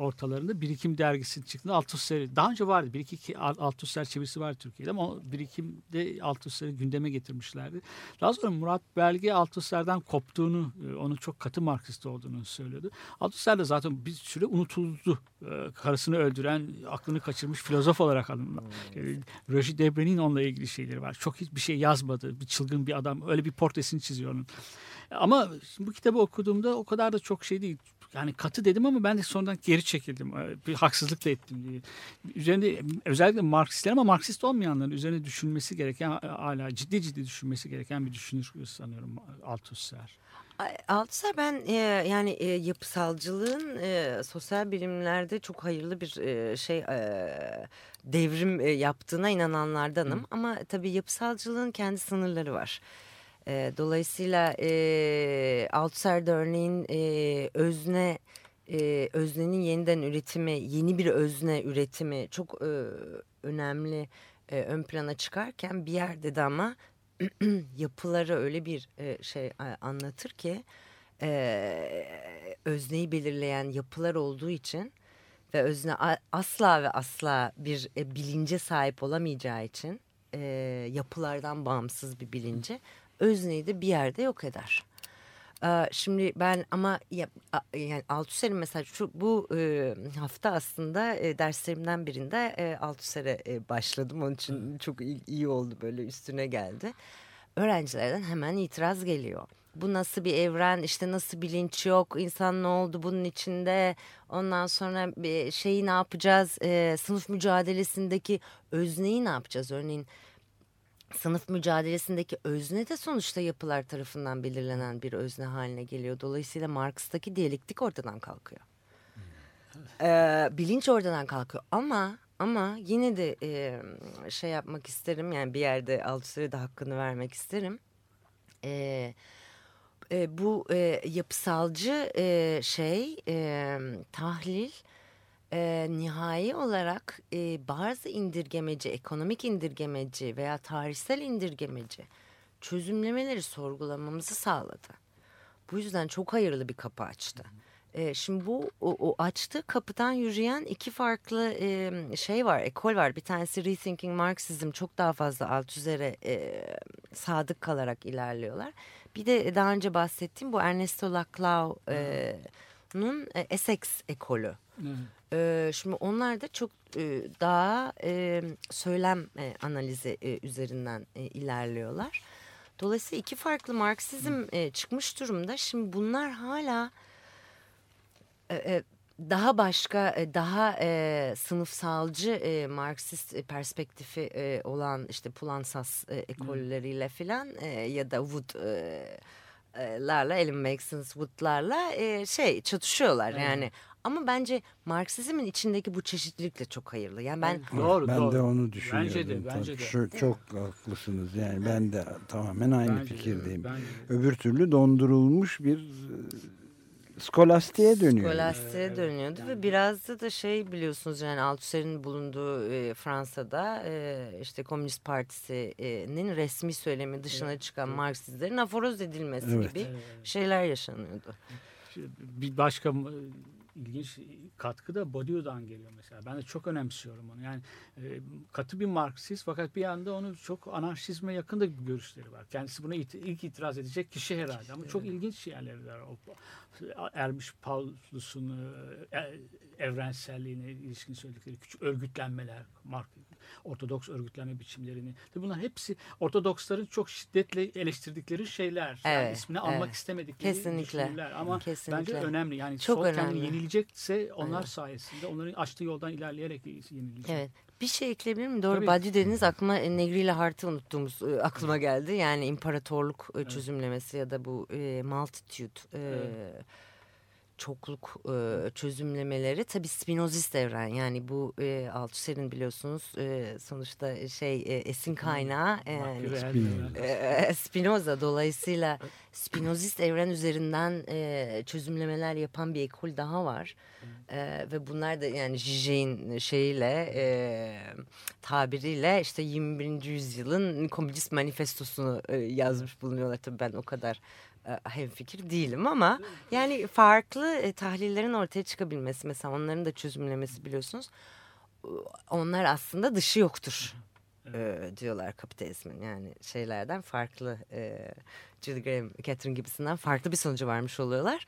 ortalarında Birikim dergisi çıktığında Althusser daha önce vardı. Bir iki ki- Al- Althusser çevirisi var Türkiye'de ama Birikim'de Althusser'i gündeme getirmişlerdi. Daha sonra Murat Belge Althusser'den koptuğunu, e, onun çok katı Marksist olduğunu söylüyordu. Althusser de zaten bir süre unutuldu. E, Karısını öldüren, aklını kaçırmış filozof olarak alındı. E, Roger Debre'nin onunla ilgili şeyleri var. Çok hiçbir şey yazmadı. Bir çılgın bir adam. Öyle bir portresini çiziyor onun. Ama bu kitabı okuduğumda o kadar da çok şey değil. Yani katı dedim ama ben de sonradan geri çekildim. Ee, Bir haksızlık da ettim diye. Üzerinde özellikle Marksistler ama Marksist olmayanların üzerine düşünmesi gereken hala ciddi ciddi düşünmesi gereken bir düşünür sanıyorum Althusser. Althusser ben e, yani e, yapısalcılığın e, sosyal bilimlerde çok hayırlı bir e, şey e, devrim e, yaptığına inananlardanım. Ama tabii yapısalcılığın kendi sınırları var. E, dolayısıyla e, Althusser'de örneğin e, özne e, öznenin yeniden üretimi, yeni bir özne üretimi çok e, önemli e, ön plana çıkarken bir yerde de ama yapıları öyle bir e, şey anlatır ki e, özneyi belirleyen yapılar olduğu için ve özne asla ve asla bir e, bilince sahip olamayacağı için e, yapılardan bağımsız bir bilince özneyi de bir yerde yok eder. Ee, Şimdi ben ama ya, yani Althusser'in mesela şu bu e, hafta aslında e, derslerimden birinde e, Althusser'e e, başladım. Onun için çok iyi, iyi oldu böyle üstüne geldi. Öğrencilerden hemen itiraz geliyor. Bu nasıl bir evren işte nasıl bilinç yok insan ne oldu bunun içinde ondan sonra bir şeyi ne yapacağız E, sınıf mücadelesindeki özneyi ne yapacağız örneğin sınıf mücadelesindeki özne de sonuçta yapılar tarafından belirlenen bir özne haline geliyor. Dolayısıyla Marx'taki diyalektik ortadan kalkıyor. Ee, bilinç oradan kalkıyor ama ama yine de e, şey yapmak isterim yani bir yerde Althusser'e de hakkını vermek isterim. Ee, e, bu e, yapısalcı e, şey e, tahlil e, nihai olarak e, bazı indirgemeci, ekonomik indirgemeci veya tarihsel indirgemeci çözümlemeleri sorgulamamızı sağladı. Bu yüzden çok hayırlı bir kapı açtı. E, şimdi bu o, o açtığı kapıdan yürüyen iki farklı e, şey var, ekol var. Bir tanesi Rethinking Marxism çok daha fazla alt üzere e, sadık kalarak ilerliyorlar. Bir de daha önce bahsettiğim bu Ernesto Laclau e, Essex ekolü. Evet. Ee, şimdi onlar da çok e, daha e, söylem e, analizi e, üzerinden e, ilerliyorlar. Dolayısıyla iki farklı Marksizm e, çıkmış durumda. Şimdi bunlar hala e, e, daha başka, e, daha e, sınıfsalcı e, Marksist e, perspektifi e, olan işte Pulansas e, ekolleriyle filan e, ya da Wood e, e, larla, Ellen Maxons Wood'larla e, şey çatışıyorlar Evet. yani. Ama bence Marksizmin içindeki bu çeşitlilik de çok hayırlı. Yani ben Doğru, ben doğru. de onu düşünüyorum. Bence de, bence de. Şu, çok haklısınız. Yani ben de tamamen aynı Bence de, fikirdeyim. bence de. Öbür türlü dondurulmuş bir e, skolastiğe dönüyor. Skolastiğe Evet, dönüyordu yani- ve biraz da da şey biliyorsunuz yani Althusser'in bulunduğu e, Fransa'da e, işte Komünist Partisi'nin resmi söylemi dışına çıkan Marksistlerin aforoz edilmesi Evet. gibi Evet. şeyler yaşanıyordu. Bir başka ilginç katkı da Bourdieu'dan geliyor mesela. Ben de çok önemsiyorum onu. Yani e, katı bir Marksist fakat bir yanda onun çok anarşizme yakın da görüşleri var. Kendisi buna it- ilk itiraz edecek kişi herhalde ama çok ilginç yerleri var. O, Ermiş Paulus'un e, evrenselliğine ilişkin söyledikleri küçük örgütlenmeler, Mark, Ortodoks örgütlenme biçimlerini. Tabii bunlar hepsi Ortodoksların çok şiddetle eleştirdikleri şeyler. Yani Evet, ismini almak evet. istemedikleri Kesinlikle, düşünürler. Ama kesinlikle. bence önemli. Yani Çok sol kendini önemli. yenilecekse onlar Aynen. sayesinde onların açtığı yoldan ilerleyerek yenilecek. Evet. Bir şey ekleyebilir miyim? Doğru. Tabii. Badiou dediniz aklıma e, Negri ile Hart'ı unuttuğumuz e, aklıma geldi. Yani imparatorluk e, çözümlemesi ya da bu e, multitude e, Evet. Çokluk e, çözümlemeleri tabii Spinozist evren. Yani bu e, Althusser'in biliyorsunuz e, sonuçta şey e, esin kaynağı e, evet. e, Spinoza dolayısıyla Spinozist evren üzerinden e, çözümlemeler yapan bir ekol daha var. E, ve bunlar da yani Zizek'in şeyiyle e, tabiriyle işte 21. yüzyılın komünist manifestosunu e, yazmış bulunuyorlar. Tabii ben o kadar hemfikir değilim ama yani farklı e, tahlillerin ortaya çıkabilmesi mesela onların da çözümlemesi biliyorsunuz. Onlar aslında dışı yoktur e, diyorlar kapitalizmin yani şeylerden farklı e, Julie Graham, Catherine gibisinden farklı bir sonucu varmış oluyorlar.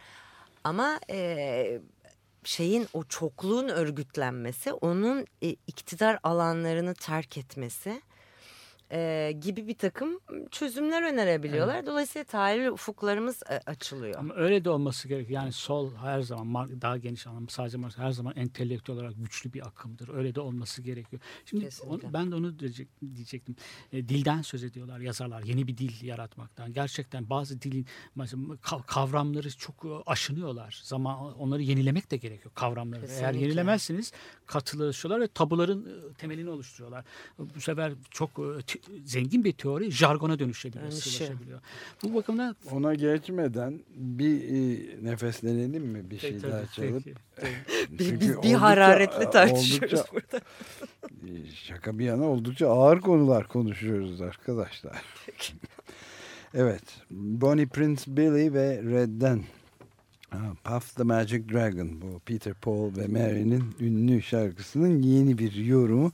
Ama e, şeyin o çokluğun örgütlenmesi, onun e, iktidar alanlarını terk etmesi e, gibi bir takım çözümler önerebiliyorlar. Dolayısıyla tahayyül ufuklarımız e, açılıyor. Ama öyle de olması gerekiyor. Yani sol her zaman daha geniş anlamda sadece Marx her zaman entelektüel olarak güçlü bir akımdır. Öyle de olması gerekiyor. Şimdi onu- ben de onu diyecek, diyecektim. E, dilden söz ediyorlar yazarlar. Yeni bir dil yaratmaktan. Gerçekten bazı dilin kavramları çok e, aşınıyorlar. Zaman onları yenilemek de gerekiyor kavramları. Eğer Kesinlikle. yenilemezseniz katılaşıyorlar ve tabuların e, temelini oluşturuyorlar. Bu sefer çok zengin bir teori jargona dönüşebiliyor, Dönüşüyor. sığlaşabiliyor. Bu bakımdan Ona geçmeden bir e, nefeslenelim mi bir şey Peki, tabii, daha çalıp? peki. Biz, Çünkü biz bir oldukça- hararetli tartışıyoruz oldukça- burada. e, Şaka bir yana oldukça ağır konular konuşuyoruz arkadaşlar. evet. Bonnie Prince Billy ve Red'den Puff the Magic Dragon bu Peter Paul ve Mary'nin ünlü şarkısının yeni bir yorumu.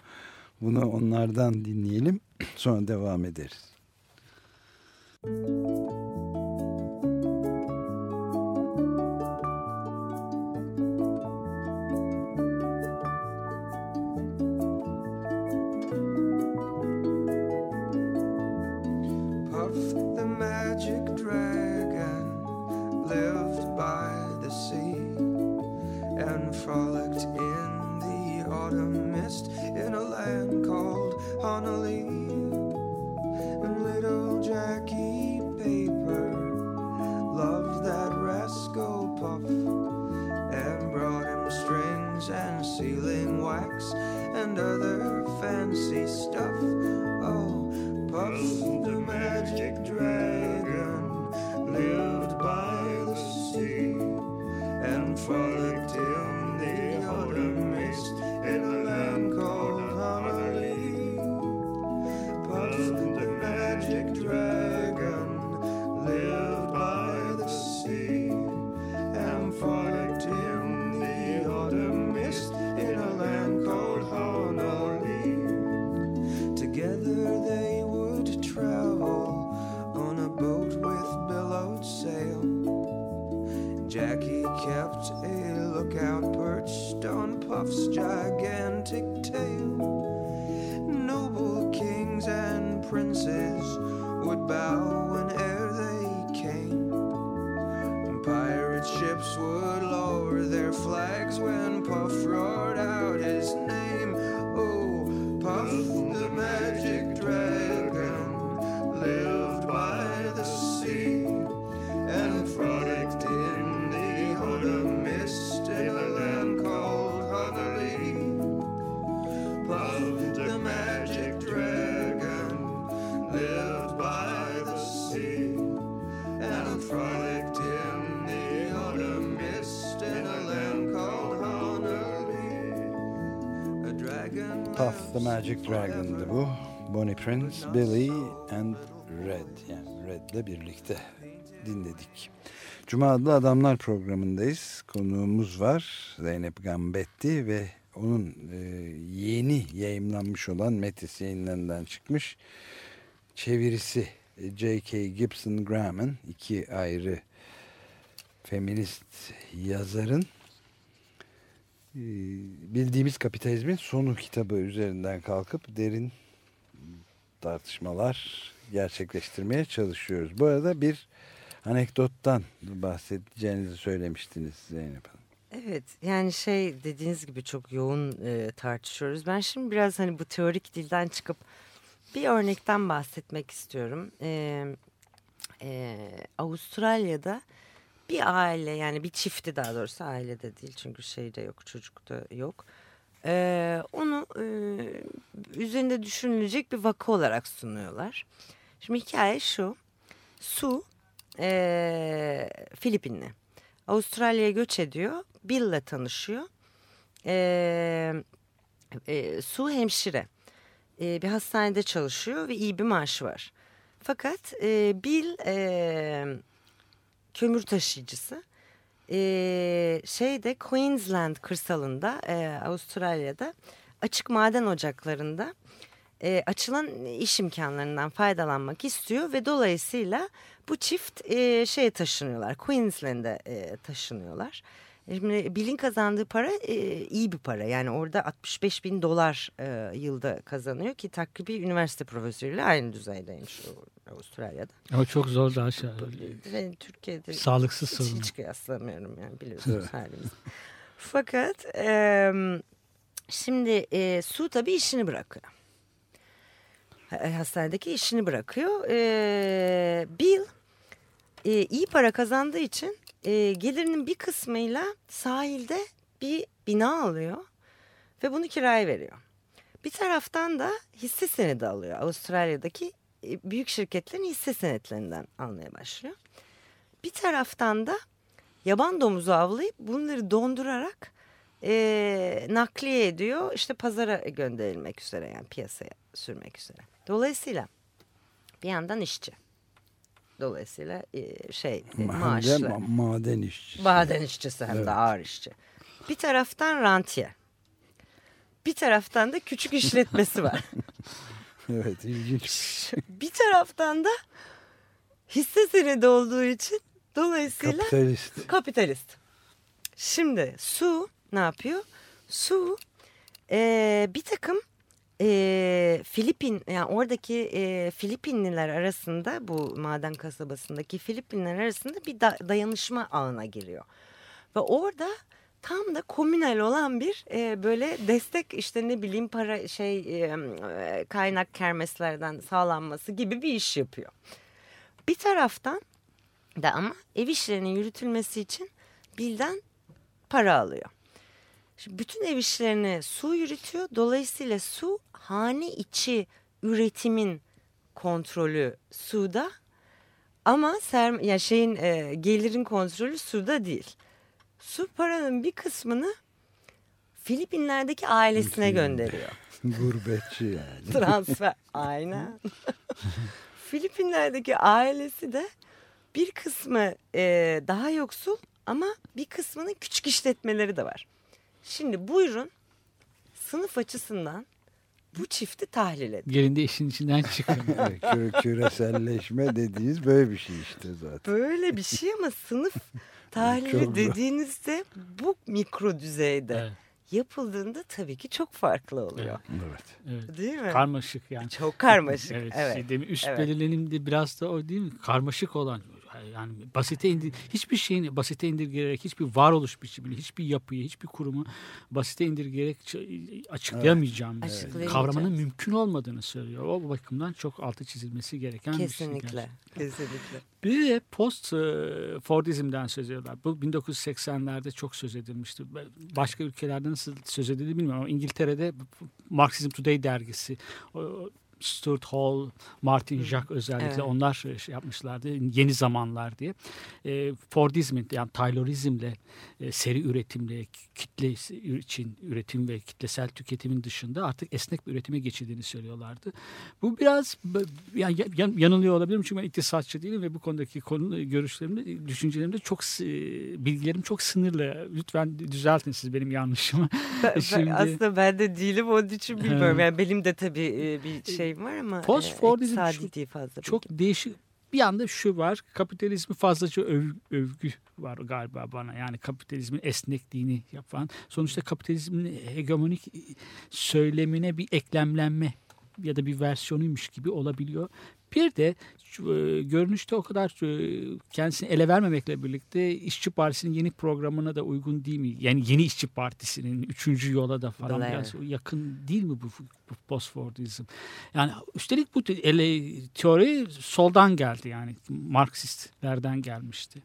Bunu onlardan dinleyelim. Sonra devam ederiz. about the Magic Dragon'dı bu. Bonnie Prince, Billy and Red. Yani Red'le birlikte dinledik. Cuma adlı Adamlar programındayız. Konuğumuz var Zeynep Gambetti ve onun e, yeni yayımlanmış olan Metis yayınlarından çıkmış çevirisi e, J.K. Gibson Graham'ın iki ayrı feminist yazarın bildiğimiz kapitalizmin sonu kitabı üzerinden kalkıp derin tartışmalar gerçekleştirmeye çalışıyoruz. Bu arada bir anekdottan bahsedeceğinizi söylemiştiniz Zeynep Hanım. Evet yani şey dediğiniz gibi çok yoğun e, tartışıyoruz. Ben şimdi biraz hani bu teorik dilden çıkıp bir örnekten bahsetmek istiyorum. E, e, Avustralya'da bir aile yani bir çifti daha doğrusu ailede değil çünkü şeyde yok çocukta yok. E, onu e, üzerinde düşünülecek bir vaka olarak sunuyorlar. Şimdi hikaye şu. Su e, Filipinli. Avustralya'ya göç ediyor. Bill'le tanışıyor. Ee, e, Su hemşire. Ee, bir hastanede çalışıyor ve iyi bir maaşı var. Fakat e, Bill e, kömür taşıyıcısı. E, şeyde Queensland kırsalında e, Avustralya'da açık maden ocaklarında e, açılan iş imkanlarından faydalanmak istiyor ve dolayısıyla bu çift e, şeye taşınıyorlar. Queensland'e e, taşınıyorlar. Şimdi Bill'in kazandığı para e, iyi bir para. Yani orada 65 bin dolar e, yılda kazanıyor ki takribi üniversite profesörüyle aynı düzeydeymiş o- Avustralya'da. Ama çok zor da aşağı. Ve Türkiye'de Sağlıksız hiç, sorun. hiç kıyaslamıyorum yani biliyorsunuz halimizi. Fakat e, şimdi e, Su tabii işini bırakıyor. Ha- Hastanedeki işini bırakıyor. E, Bill e, iyi para kazandığı için e, gelirinin bir kısmıyla sahilde bir bina alıyor ve bunu kiraya veriyor. Bir taraftan da hisse senedi alıyor. Avustralya'daki e, büyük şirketlerin hisse senetlerinden almaya başlıyor. Bir taraftan da yaban domuzu avlayıp bunları dondurarak e, nakliye ediyor. İşte pazara gönderilmek üzere yani piyasaya sürmek üzere. Dolayısıyla bir yandan işçi. Dolayısıyla e, şey e, maaşlı. ma- maden işçisi. Maden işçisi hem Evet. de ağır işçi. Bir taraftan rantiye. Bir taraftan da küçük işletmesi var. Evet ilginç. bir taraftan da hisse senedi olduğu için dolayısıyla Kapitalist. kapitalist. Şimdi Su ne yapıyor? Su e, bir takım e, Filipin yani oradaki e, Filipinliler arasında bu maden kasabasındaki Filipinliler arasında bir da- dayanışma ağına giriyor. Ve orada tam da komünel olan bir e, böyle destek işte ne bileyim para şey e, kaynak kermeslerden sağlanması gibi bir iş yapıyor. Bir taraftan da ama ev işlerinin yürütülmesi için Bill'den para alıyor. Şimdi bütün ev işlerini su yürütüyor. Dolayısıyla su hane içi üretimin kontrolü suda ama ser, ya şeyin e, gelirin kontrolü suda değil. Su paranın bir kısmını Filipinler'deki ailesine gönderiyor. Gurbetçi yani. Transfer. Aynen. Filipinler'deki ailesi de bir kısmı e, daha yoksul ama bir kısmının küçük işletmeleri de var. Şimdi buyurun sınıf açısından bu çifti tahlil edin. Yerinde işin içinden çıkın. Evet, kü- küreselleşme dediğiniz böyle bir şey işte zaten. Böyle bir şey ama sınıf tahlili dediğinizde bu mikro düzeyde evet, yapıldığında tabii ki çok farklı oluyor. Evet. evet. Değil mi? Karmaşık yani. çok karmaşık. Evet, Evet. şey üst evet. belirlenim de biraz da o değil mi? Karmaşık olan yani basite indir hiçbir şeyini basite indirgeyerek hiçbir varoluş biçimini, hiçbir yapıyı, hiçbir kurumu basite indirgeyerek açıklayamayacağım. Evet. e. Kavramanın mümkün olmadığını söylüyor. O bakımdan çok altı çizilmesi gereken bir şey. Kesinlikle. gerçekten. Kesinlikle. Bir de post e, Fordizm'den söz ediyorlar. Bu 1980'lerde çok söz edilmişti. Başka ülkelerde nasıl söz edildi bilmiyorum ama İngiltere'de Marxism Today dergisi Stuart Hall, Martin Jacques özellikle Evet. onlar şey yapmışlardı. Yeni zamanlar diye. E, Fordizmin yani Taylorizmle e, seri üretimle kitle için üretim ve kitlesel tüketimin dışında artık esnek bir üretime geçildiğini söylüyorlardı. Bu biraz yani yan- yanılıyor olabilirim çünkü ben iktisatçı değilim ve bu konudaki konu görüşlerimde, düşüncelerimde çok bilgilerim çok sınırlı. Lütfen düzeltin siz benim yanlışımı. Ben, Şimdi- aslında ben de değilim onun için bilmiyorum. Yani benim de tabii e, bir şeyim var ama Post e, iktisadi değil fazla. Çok değişik. Bir yanda şu var, kapitalizmi fazlaca öv- övgü var galiba bana. Yani kapitalizmin esnekliğini yapan. Sonuçta kapitalizmin hegemonik söylemine bir eklemlenme ya da bir versiyonuymuş gibi olabiliyor. Bir de e, görünüşte o kadar e, kendisini ele vermemekle birlikte İşçi Partisi'nin yeni programına da uygun değil mi? Yani yeni İşçi Partisi'nin üçüncü yola da falan Blair. biraz yakın değil mi bu, bu postfordizm? Yani üstelik bu ele, teori soldan geldi yani Marksistlerden gelmişti.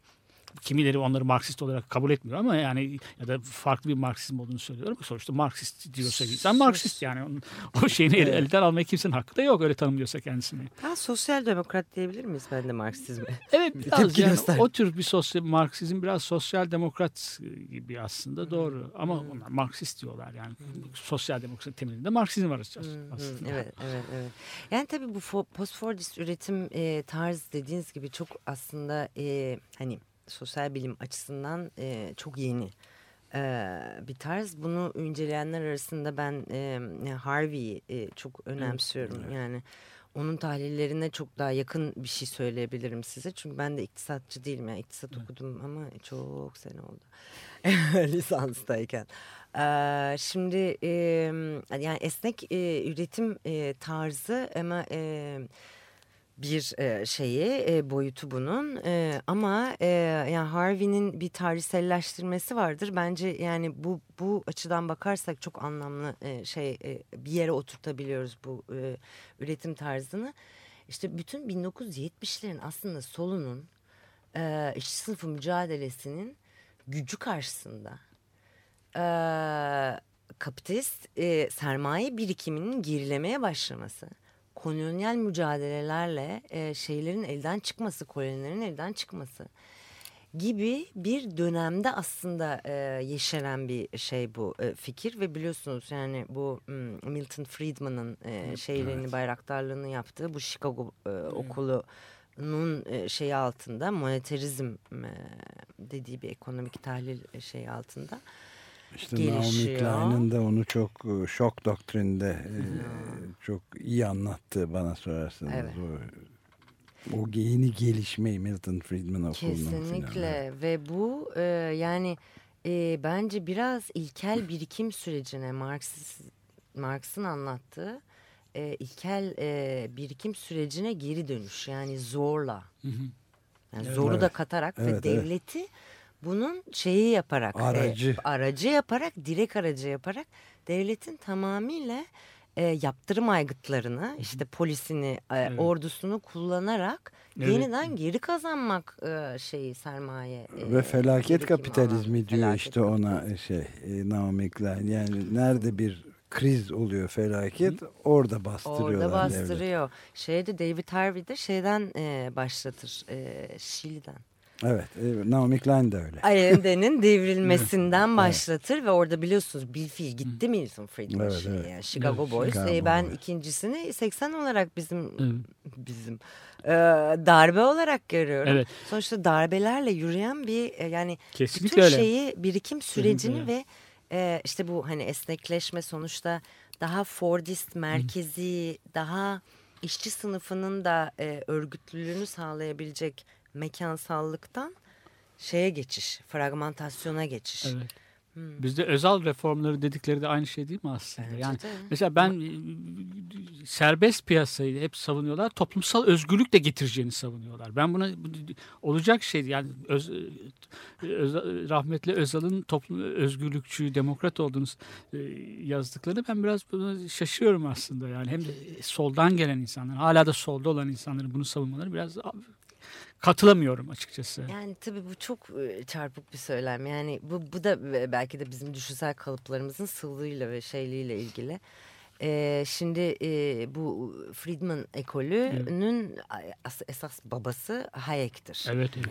Kimileri onları Marksist olarak kabul etmiyor ama yani ya da farklı bir Marksizm olduğunu söylüyorlar ama sonuçta Marksist diyorsa insan Marksist yani onun, o şeyini el- elden almaya kimsenin hakkı da yok öyle tanımlıyorsa kendisini. Ha, sosyal demokrat diyebilir miyiz ben de Marksizme? Evet Bir biraz yani göster. o tür bir sosyal Marksizm biraz sosyal demokrat gibi aslında doğru ama onlar Marksist diyorlar yani sosyal demokrasi temelinde Marksizm var aslında. evet, evet, evet. Yani tabii bu fo- postfordist üretim e, tarzı dediğiniz gibi çok aslında e, hani sosyal bilim açısından e, çok yeni e, bir tarz. Bunu inceleyenler arasında ben e, Harvey'i e, çok önemsiyorum. Yani onun tahlillerine çok daha yakın bir şey söyleyebilirim size. Çünkü ben de iktisatçı değilim. Yani iktisat okudum ama çok sene oldu. Lisanstayken. Ee, şimdi e, yani esnek e, üretim e, tarzı ama e, bir şeyi boyutu bunun. Ama yani Harvey'nin bir tarihselleştirmesi vardır. Bence yani bu bu açıdan bakarsak çok anlamlı şey bir yere oturtabiliyoruz bu üretim tarzını. İşte bütün 1970'lerin aslında solunun e, işçi sınıfı mücadelesinin gücü karşısında e, kapitalist sermaye birikiminin gerilemeye başlaması, kolonyal mücadelelerle e, şeylerin elden çıkması, kolonilerin elden çıkması gibi bir dönemde aslında e, yeşeren bir şey bu e, fikir. Ve biliyorsunuz yani bu Milton Friedman'ın e, şeylerini bayraktarlığını yaptığı bu Chicago e, okulunun e, şeyi altında monetarizm e, dediği bir ekonomik tahlil e, şeyi altında İşte Naomi gelişiyor. Klein'in de onu çok e, şok doktrinde e, çok iyi anlattı bana sorarsanız. Evet. O, o yeni gelişmeyi Milton Friedman okulunun Kesinlikle filan. ve bu e, yani e, bence biraz ilkel birikim sürecine Marx Marx'ın anlattığı e, ilkel e, birikim sürecine geri dönüş yani zorla. Yani zoru da Evet. katarak ve Evet, evet. Bunun şeyi yaparak e, Aracı. aracı yaparak direkt aracı yaparak devletin tamamıyla e, yaptırım aygıtlarını işte polisini e, Evet. ordusunu kullanarak Evet. yeniden geri kazanmak e, şeyi sermaye e, Ve felaket kapitalizmi alan. diyor Felaket işte ona e, şey e, Naomi Klein. Yani nerede bir kriz oluyor felaket orada bastırıyorlar. Orada bastırıyor. Şeyde David Harvey de şeyden e, başlatır. E, Şili'den. Evet e, Naomi Klein de öyle. IND'nin devrilmesinden başlatır ve orada biliyorsunuz bilfil gitti Milton Friedman Evet, evet. yani Chicago Evet, Boys. Chicago E, ben Boys. ikincisini 80 olarak bizim Evet. bizim e, darbe olarak görüyorum. Evet. Sonuçta darbelerle yürüyen bir e, yani Kesinlikle bütün öyle. şeyi birikim sürecini Kesinlikle ve e, işte bu hani esnekleşme sonuçta daha Fordist merkezi, daha işçi sınıfının da e, örgütlülüğünü sağlayabilecek mekansallıktan şeye geçiş, fragmentasyona geçiş. Evet. Bizde özel reformları dedikleri de aynı şey değil mi aslında? Bence yani de. mesela ben e, serbest piyasayı hep savunuyorlar. Toplumsal özgürlük de getireceğini savunuyorlar. Ben buna bu- olacak şey yani öz, öz, rahmetli Özal'ın toplum özgürlükçü, demokrat olduğunu e, yazdıklarını ben biraz buna şaşırıyorum aslında. Yani hem de soldan gelen insanlar, hala da solda olan insanların bunu savunmaları biraz katılamıyorum açıkçası. Yani tabii bu çok çarpık bir söylem. Yani bu, bu da belki de bizim düşünsel kalıplarımızın sıvlığıyla ve şeyliğiyle ilgili. Şimdi e, bu Friedman ekolünün as- esas babası Hayek'tir. Evet, evet.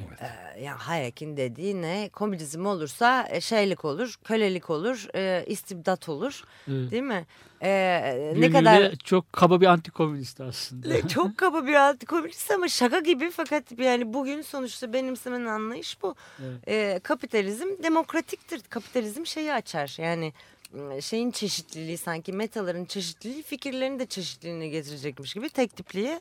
Ee, yani Hayek'in dediği ne? Komünizm olursa e, şeylik olur, kölelik olur, e, istibdat olur. Evet. Değil mi? Ee, ne kadar çok kaba bir antikomünist aslında. çok kaba bir antikomünist ama şaka gibi fakat yani bugün sonuçta benimsemenin anlayış bu. Evet. Ee, kapitalizm demokratiktir. Kapitalizm şeyi açar yani şeyin çeşitliliği sanki metaların çeşitliliği fikirlerin de çeşitliliğini getirecekmiş gibi tek tipliğe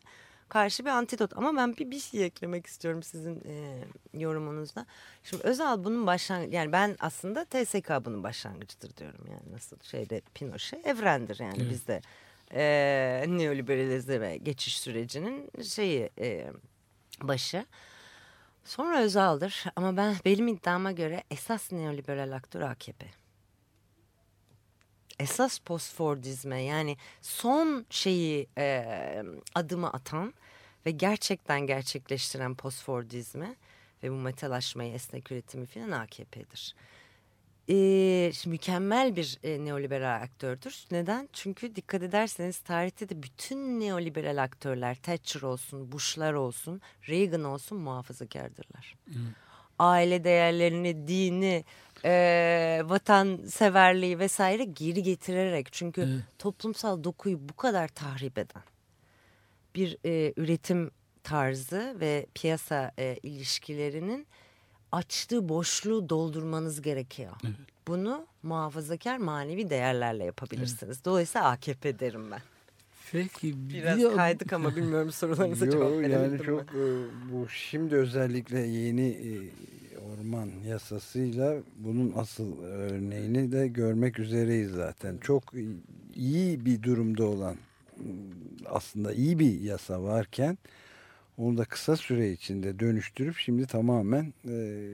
karşı bir antidot. Ama ben bir, bir şey eklemek istiyorum sizin e, yorumunuzda. Şimdi Özal bunun başlangıcı yani ben aslında TSK bunun başlangıcıdır diyorum yani nasıl şeyde Pinochet evrendir yani Evet. bizde e, neoliberalizme geçiş sürecinin şeyi e, başı. Sonra Özal'dır ama ben benim iddiama göre esas neoliberal aktör AKP. Esas postfordizme yani son şeyi e, adımı atan ve gerçekten gerçekleştiren postfordizmi ve bu metalaşmayı esnek üretimi falan AKP'dir. Ee, şimdi mükemmel bir e, neoliberal aktördür. Neden? Çünkü dikkat ederseniz tarihte de bütün neoliberal aktörler Thatcher olsun, Bush'lar olsun, Reagan olsun muhafazakardırlar. Aile değerlerini, dini, e, vatanseverliği vesaire geri getirerek. Çünkü Evet. toplumsal dokuyu bu kadar tahrip eden bir e, üretim tarzı ve piyasa e, ilişkilerinin açtığı boşluğu doldurmanız gerekiyor. Bunu muhafazakar manevi değerlerle yapabilirsiniz. Dolayısıyla AKP derim ben. Peki. Biraz bir kaydık ama bilmiyorum sorularınıza Yo, cevap yani verebildim çok e, bu şimdi özellikle yeni e, orman yasasıyla bunun asıl örneğini de görmek üzereyiz zaten. Çok iyi bir durumda olan aslında iyi bir yasa varken onu da kısa süre içinde dönüştürüp şimdi tamamen e,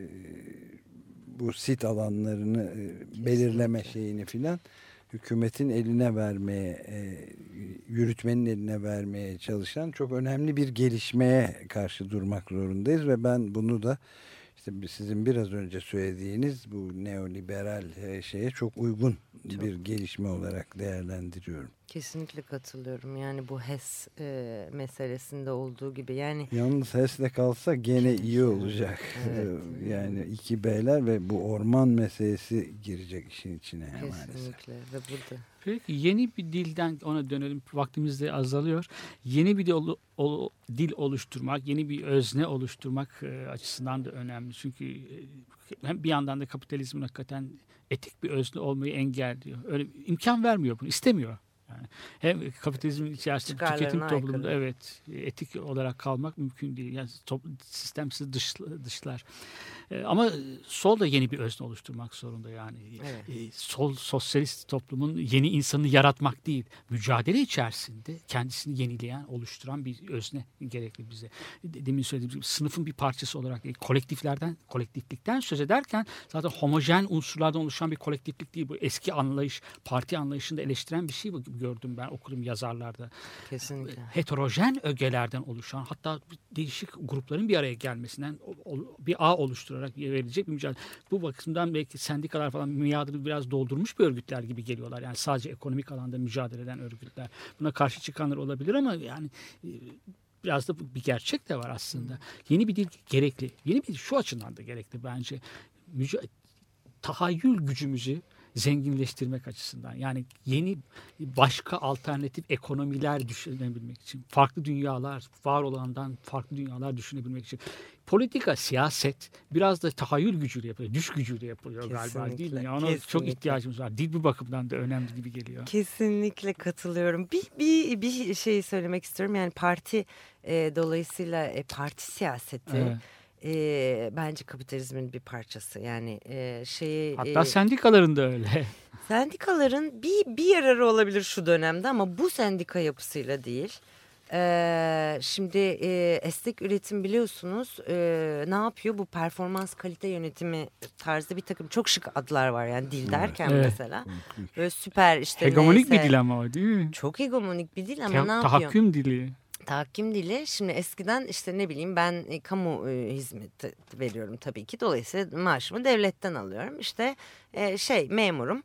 bu sit alanlarını e, belirleme şeyini filan hükümetin eline vermeye, e, yürütmenin eline vermeye çalışan çok önemli bir gelişmeye karşı durmak zorundayız ve ben bunu da işte sizin biraz önce söylediğiniz bu neoliberal e, şeye çok uygun Çok. bir gelişme olarak değerlendiriyorum. Kesinlikle katılıyorum. Yani bu HES e, meselesinde olduğu gibi. Yani Yalnız HES'le kalsa gene iyi olacak. Evet. yani iki beyler ve bu orman meselesi girecek işin içine maalesef. kesinlikle ve burada. Peki yeni bir dilden ona dönelim. Vaktimiz de azalıyor. Yeni bir dil, ol- dil oluşturmak, yeni bir özne oluşturmak e, açısından da önemli. Çünkü e, hem bir yandan da kapitalizmin hakikaten etik bir özne olmayı engelliyor. Öyle imkan vermiyor bunu, istemiyor. Yani hem kapitalizmin içerisinde Çıkarlarına tüketim toplumunda aykırı. evet etik olarak kalmak mümkün değil. Yani top, sistem sizi dışla- dışlar. E, ama sol da yeni bir özne oluşturmak zorunda yani. Evet. E, sol sosyalist toplumun yeni insanı yaratmak değil, mücadele içerisinde kendisini yenileyen, oluşturan bir özne gerekli bize. De- Demin söylediğim gibi sınıfın bir parçası olarak değil, kolektiflerden, kolektiflikten söz ederken zaten homojen unsurlardan oluşan bir kolektiflik değil. Bu eski anlayış, parti anlayışını da eleştiren bir şey bu gördüm ben okudum yazarlarda Kesinlikle. heterojen ögelerden oluşan hatta değişik grupların bir araya gelmesinden bir ağ oluşturarak verilecek bir mücadele. Bu bakımdan belki sendikalar falan miadını biraz doldurmuş bir örgütler gibi geliyorlar. Yani sadece ekonomik alanda mücadele eden örgütler. Buna karşı çıkanlar olabilir ama yani e, biraz da bir gerçek de var aslında. Yeni bir dil gerekli. Yeni bir şu açıdan da gerekli bence. Müca- tahayyül gücümüzü zenginleştirmek açısından. Yani yeni başka alternatif ekonomiler düşünebilmek için, farklı dünyalar, var olandan farklı dünyalar düşünebilmek için. Politika, siyaset biraz da tahayyül gücüyle yapılıyor, düş gücüyle yapılıyor galiba değil mi? Ya ona çok kesinlikle. ihtiyacımız var. Dil bu bakımdan da önemli gibi geliyor. Kesinlikle katılıyorum. Bir, bir, bir şey söylemek istiyorum. Yani parti e, dolayısıyla e, parti siyaseti Evet. E, bence kapitalizmin bir parçası. Yani e, şeyi Hatta e, sendikaların da öyle. sendikaların bir, bir yararı olabilir şu dönemde ama bu sendika yapısıyla değil. E, şimdi e, esnek üretim biliyorsunuz e, ne yapıyor? Bu performans kalite yönetimi tarzı bir takım çok şık adlar var yani dil derken Evet. mesela. Böyle süper işte Hegemonik neyse. bir dil ama o değil mi? Çok hegemonik bir dil ama Te- ne yapıyor? tahakküm dili. Tahakküm dili şimdi eskiden işte ne bileyim ben e, kamu e, hizmeti veriyorum tabii ki. Dolayısıyla maaşımı devletten alıyorum. İşte e, şey memurum.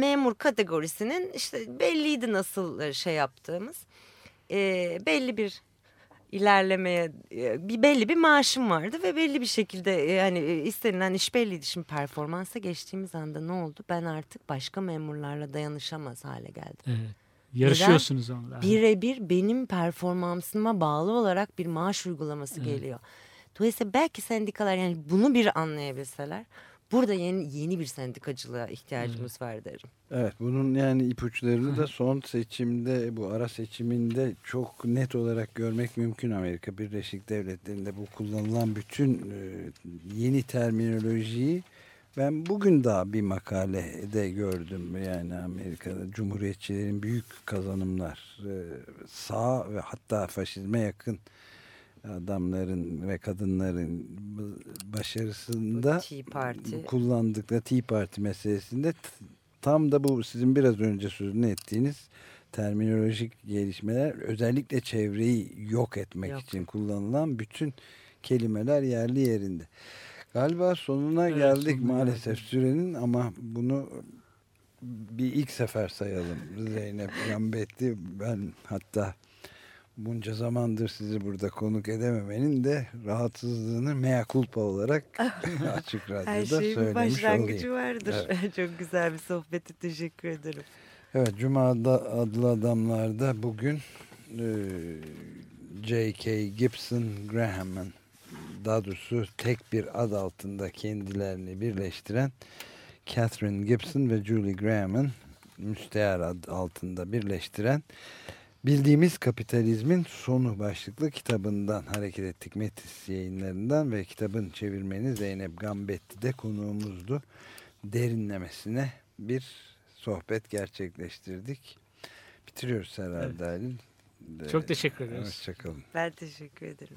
Memur kategorisinin işte belliydi nasıl şey yaptığımız. Belli bir ilerlemeye bir belli bir maaşım vardı ve belli bir şekilde yani istenilen iş belliydi. Şimdi performansa geçtiğimiz anda ne oldu? Ben artık başka memurlarla dayanışamaz hale geldim. Evet. Yarışıyorsunuz onlarla. birebir benim performansıma bağlı olarak bir maaş uygulaması geliyor. Dolayısıyla belki sendikalar yani bunu bir anlayabilseler burada yeni yeni bir sendikacılığa ihtiyacımız var derim. Evet bunun yani ipuçlarını da son seçimde bu ara seçiminde çok net olarak görmek mümkün Amerika Birleşik Devletleri'nde bu kullanılan bütün yeni terminolojiyi ben bugün daha bir makalede gördüm yani Amerika'da Cumhuriyetçilerin büyük kazanımlar e, sağ ve hatta faşizme yakın adamların ve kadınların başarısında Tea Party. kullandıkları Tea Party meselesinde tam da bu sizin biraz önce sözünü ettiğiniz terminolojik gelişmeler özellikle çevreyi yok etmek Yok. için kullanılan bütün kelimeler yerli yerinde. Galiba sonuna Evet, geldik sonuna maalesef geldik. sürenin ama bunu bir ilk sefer sayalım Zeynep Gambetti. Ben hatta bunca zamandır sizi burada konuk edememenin de rahatsızlığını mea culpa olarak açık radyoda Her şeyin bir söylemiş başlangıcı olayım. vardır. Çok güzel bir sohbeti teşekkür ederim. Evet Cuma Adlı, adlı adamlarda bugün e, J.K. Gibson Graham'ın daha doğrusu tek bir ad altında kendilerini birleştiren Catherine Gibson ve Julie Graham'ın müstehar ad altında birleştiren Bildiğimiz Kapitalizmin Sonu başlıklı kitabından hareket ettik Metis yayınlarından ve kitabın çevirmeni Zeynep Gambetti de konuğumuzdu. Derinlemesine bir sohbet gerçekleştirdik. Bitiriyoruz herhalde Halil. Çok teşekkür ederiz. Hoşçakalın. Ben teşekkür ederim.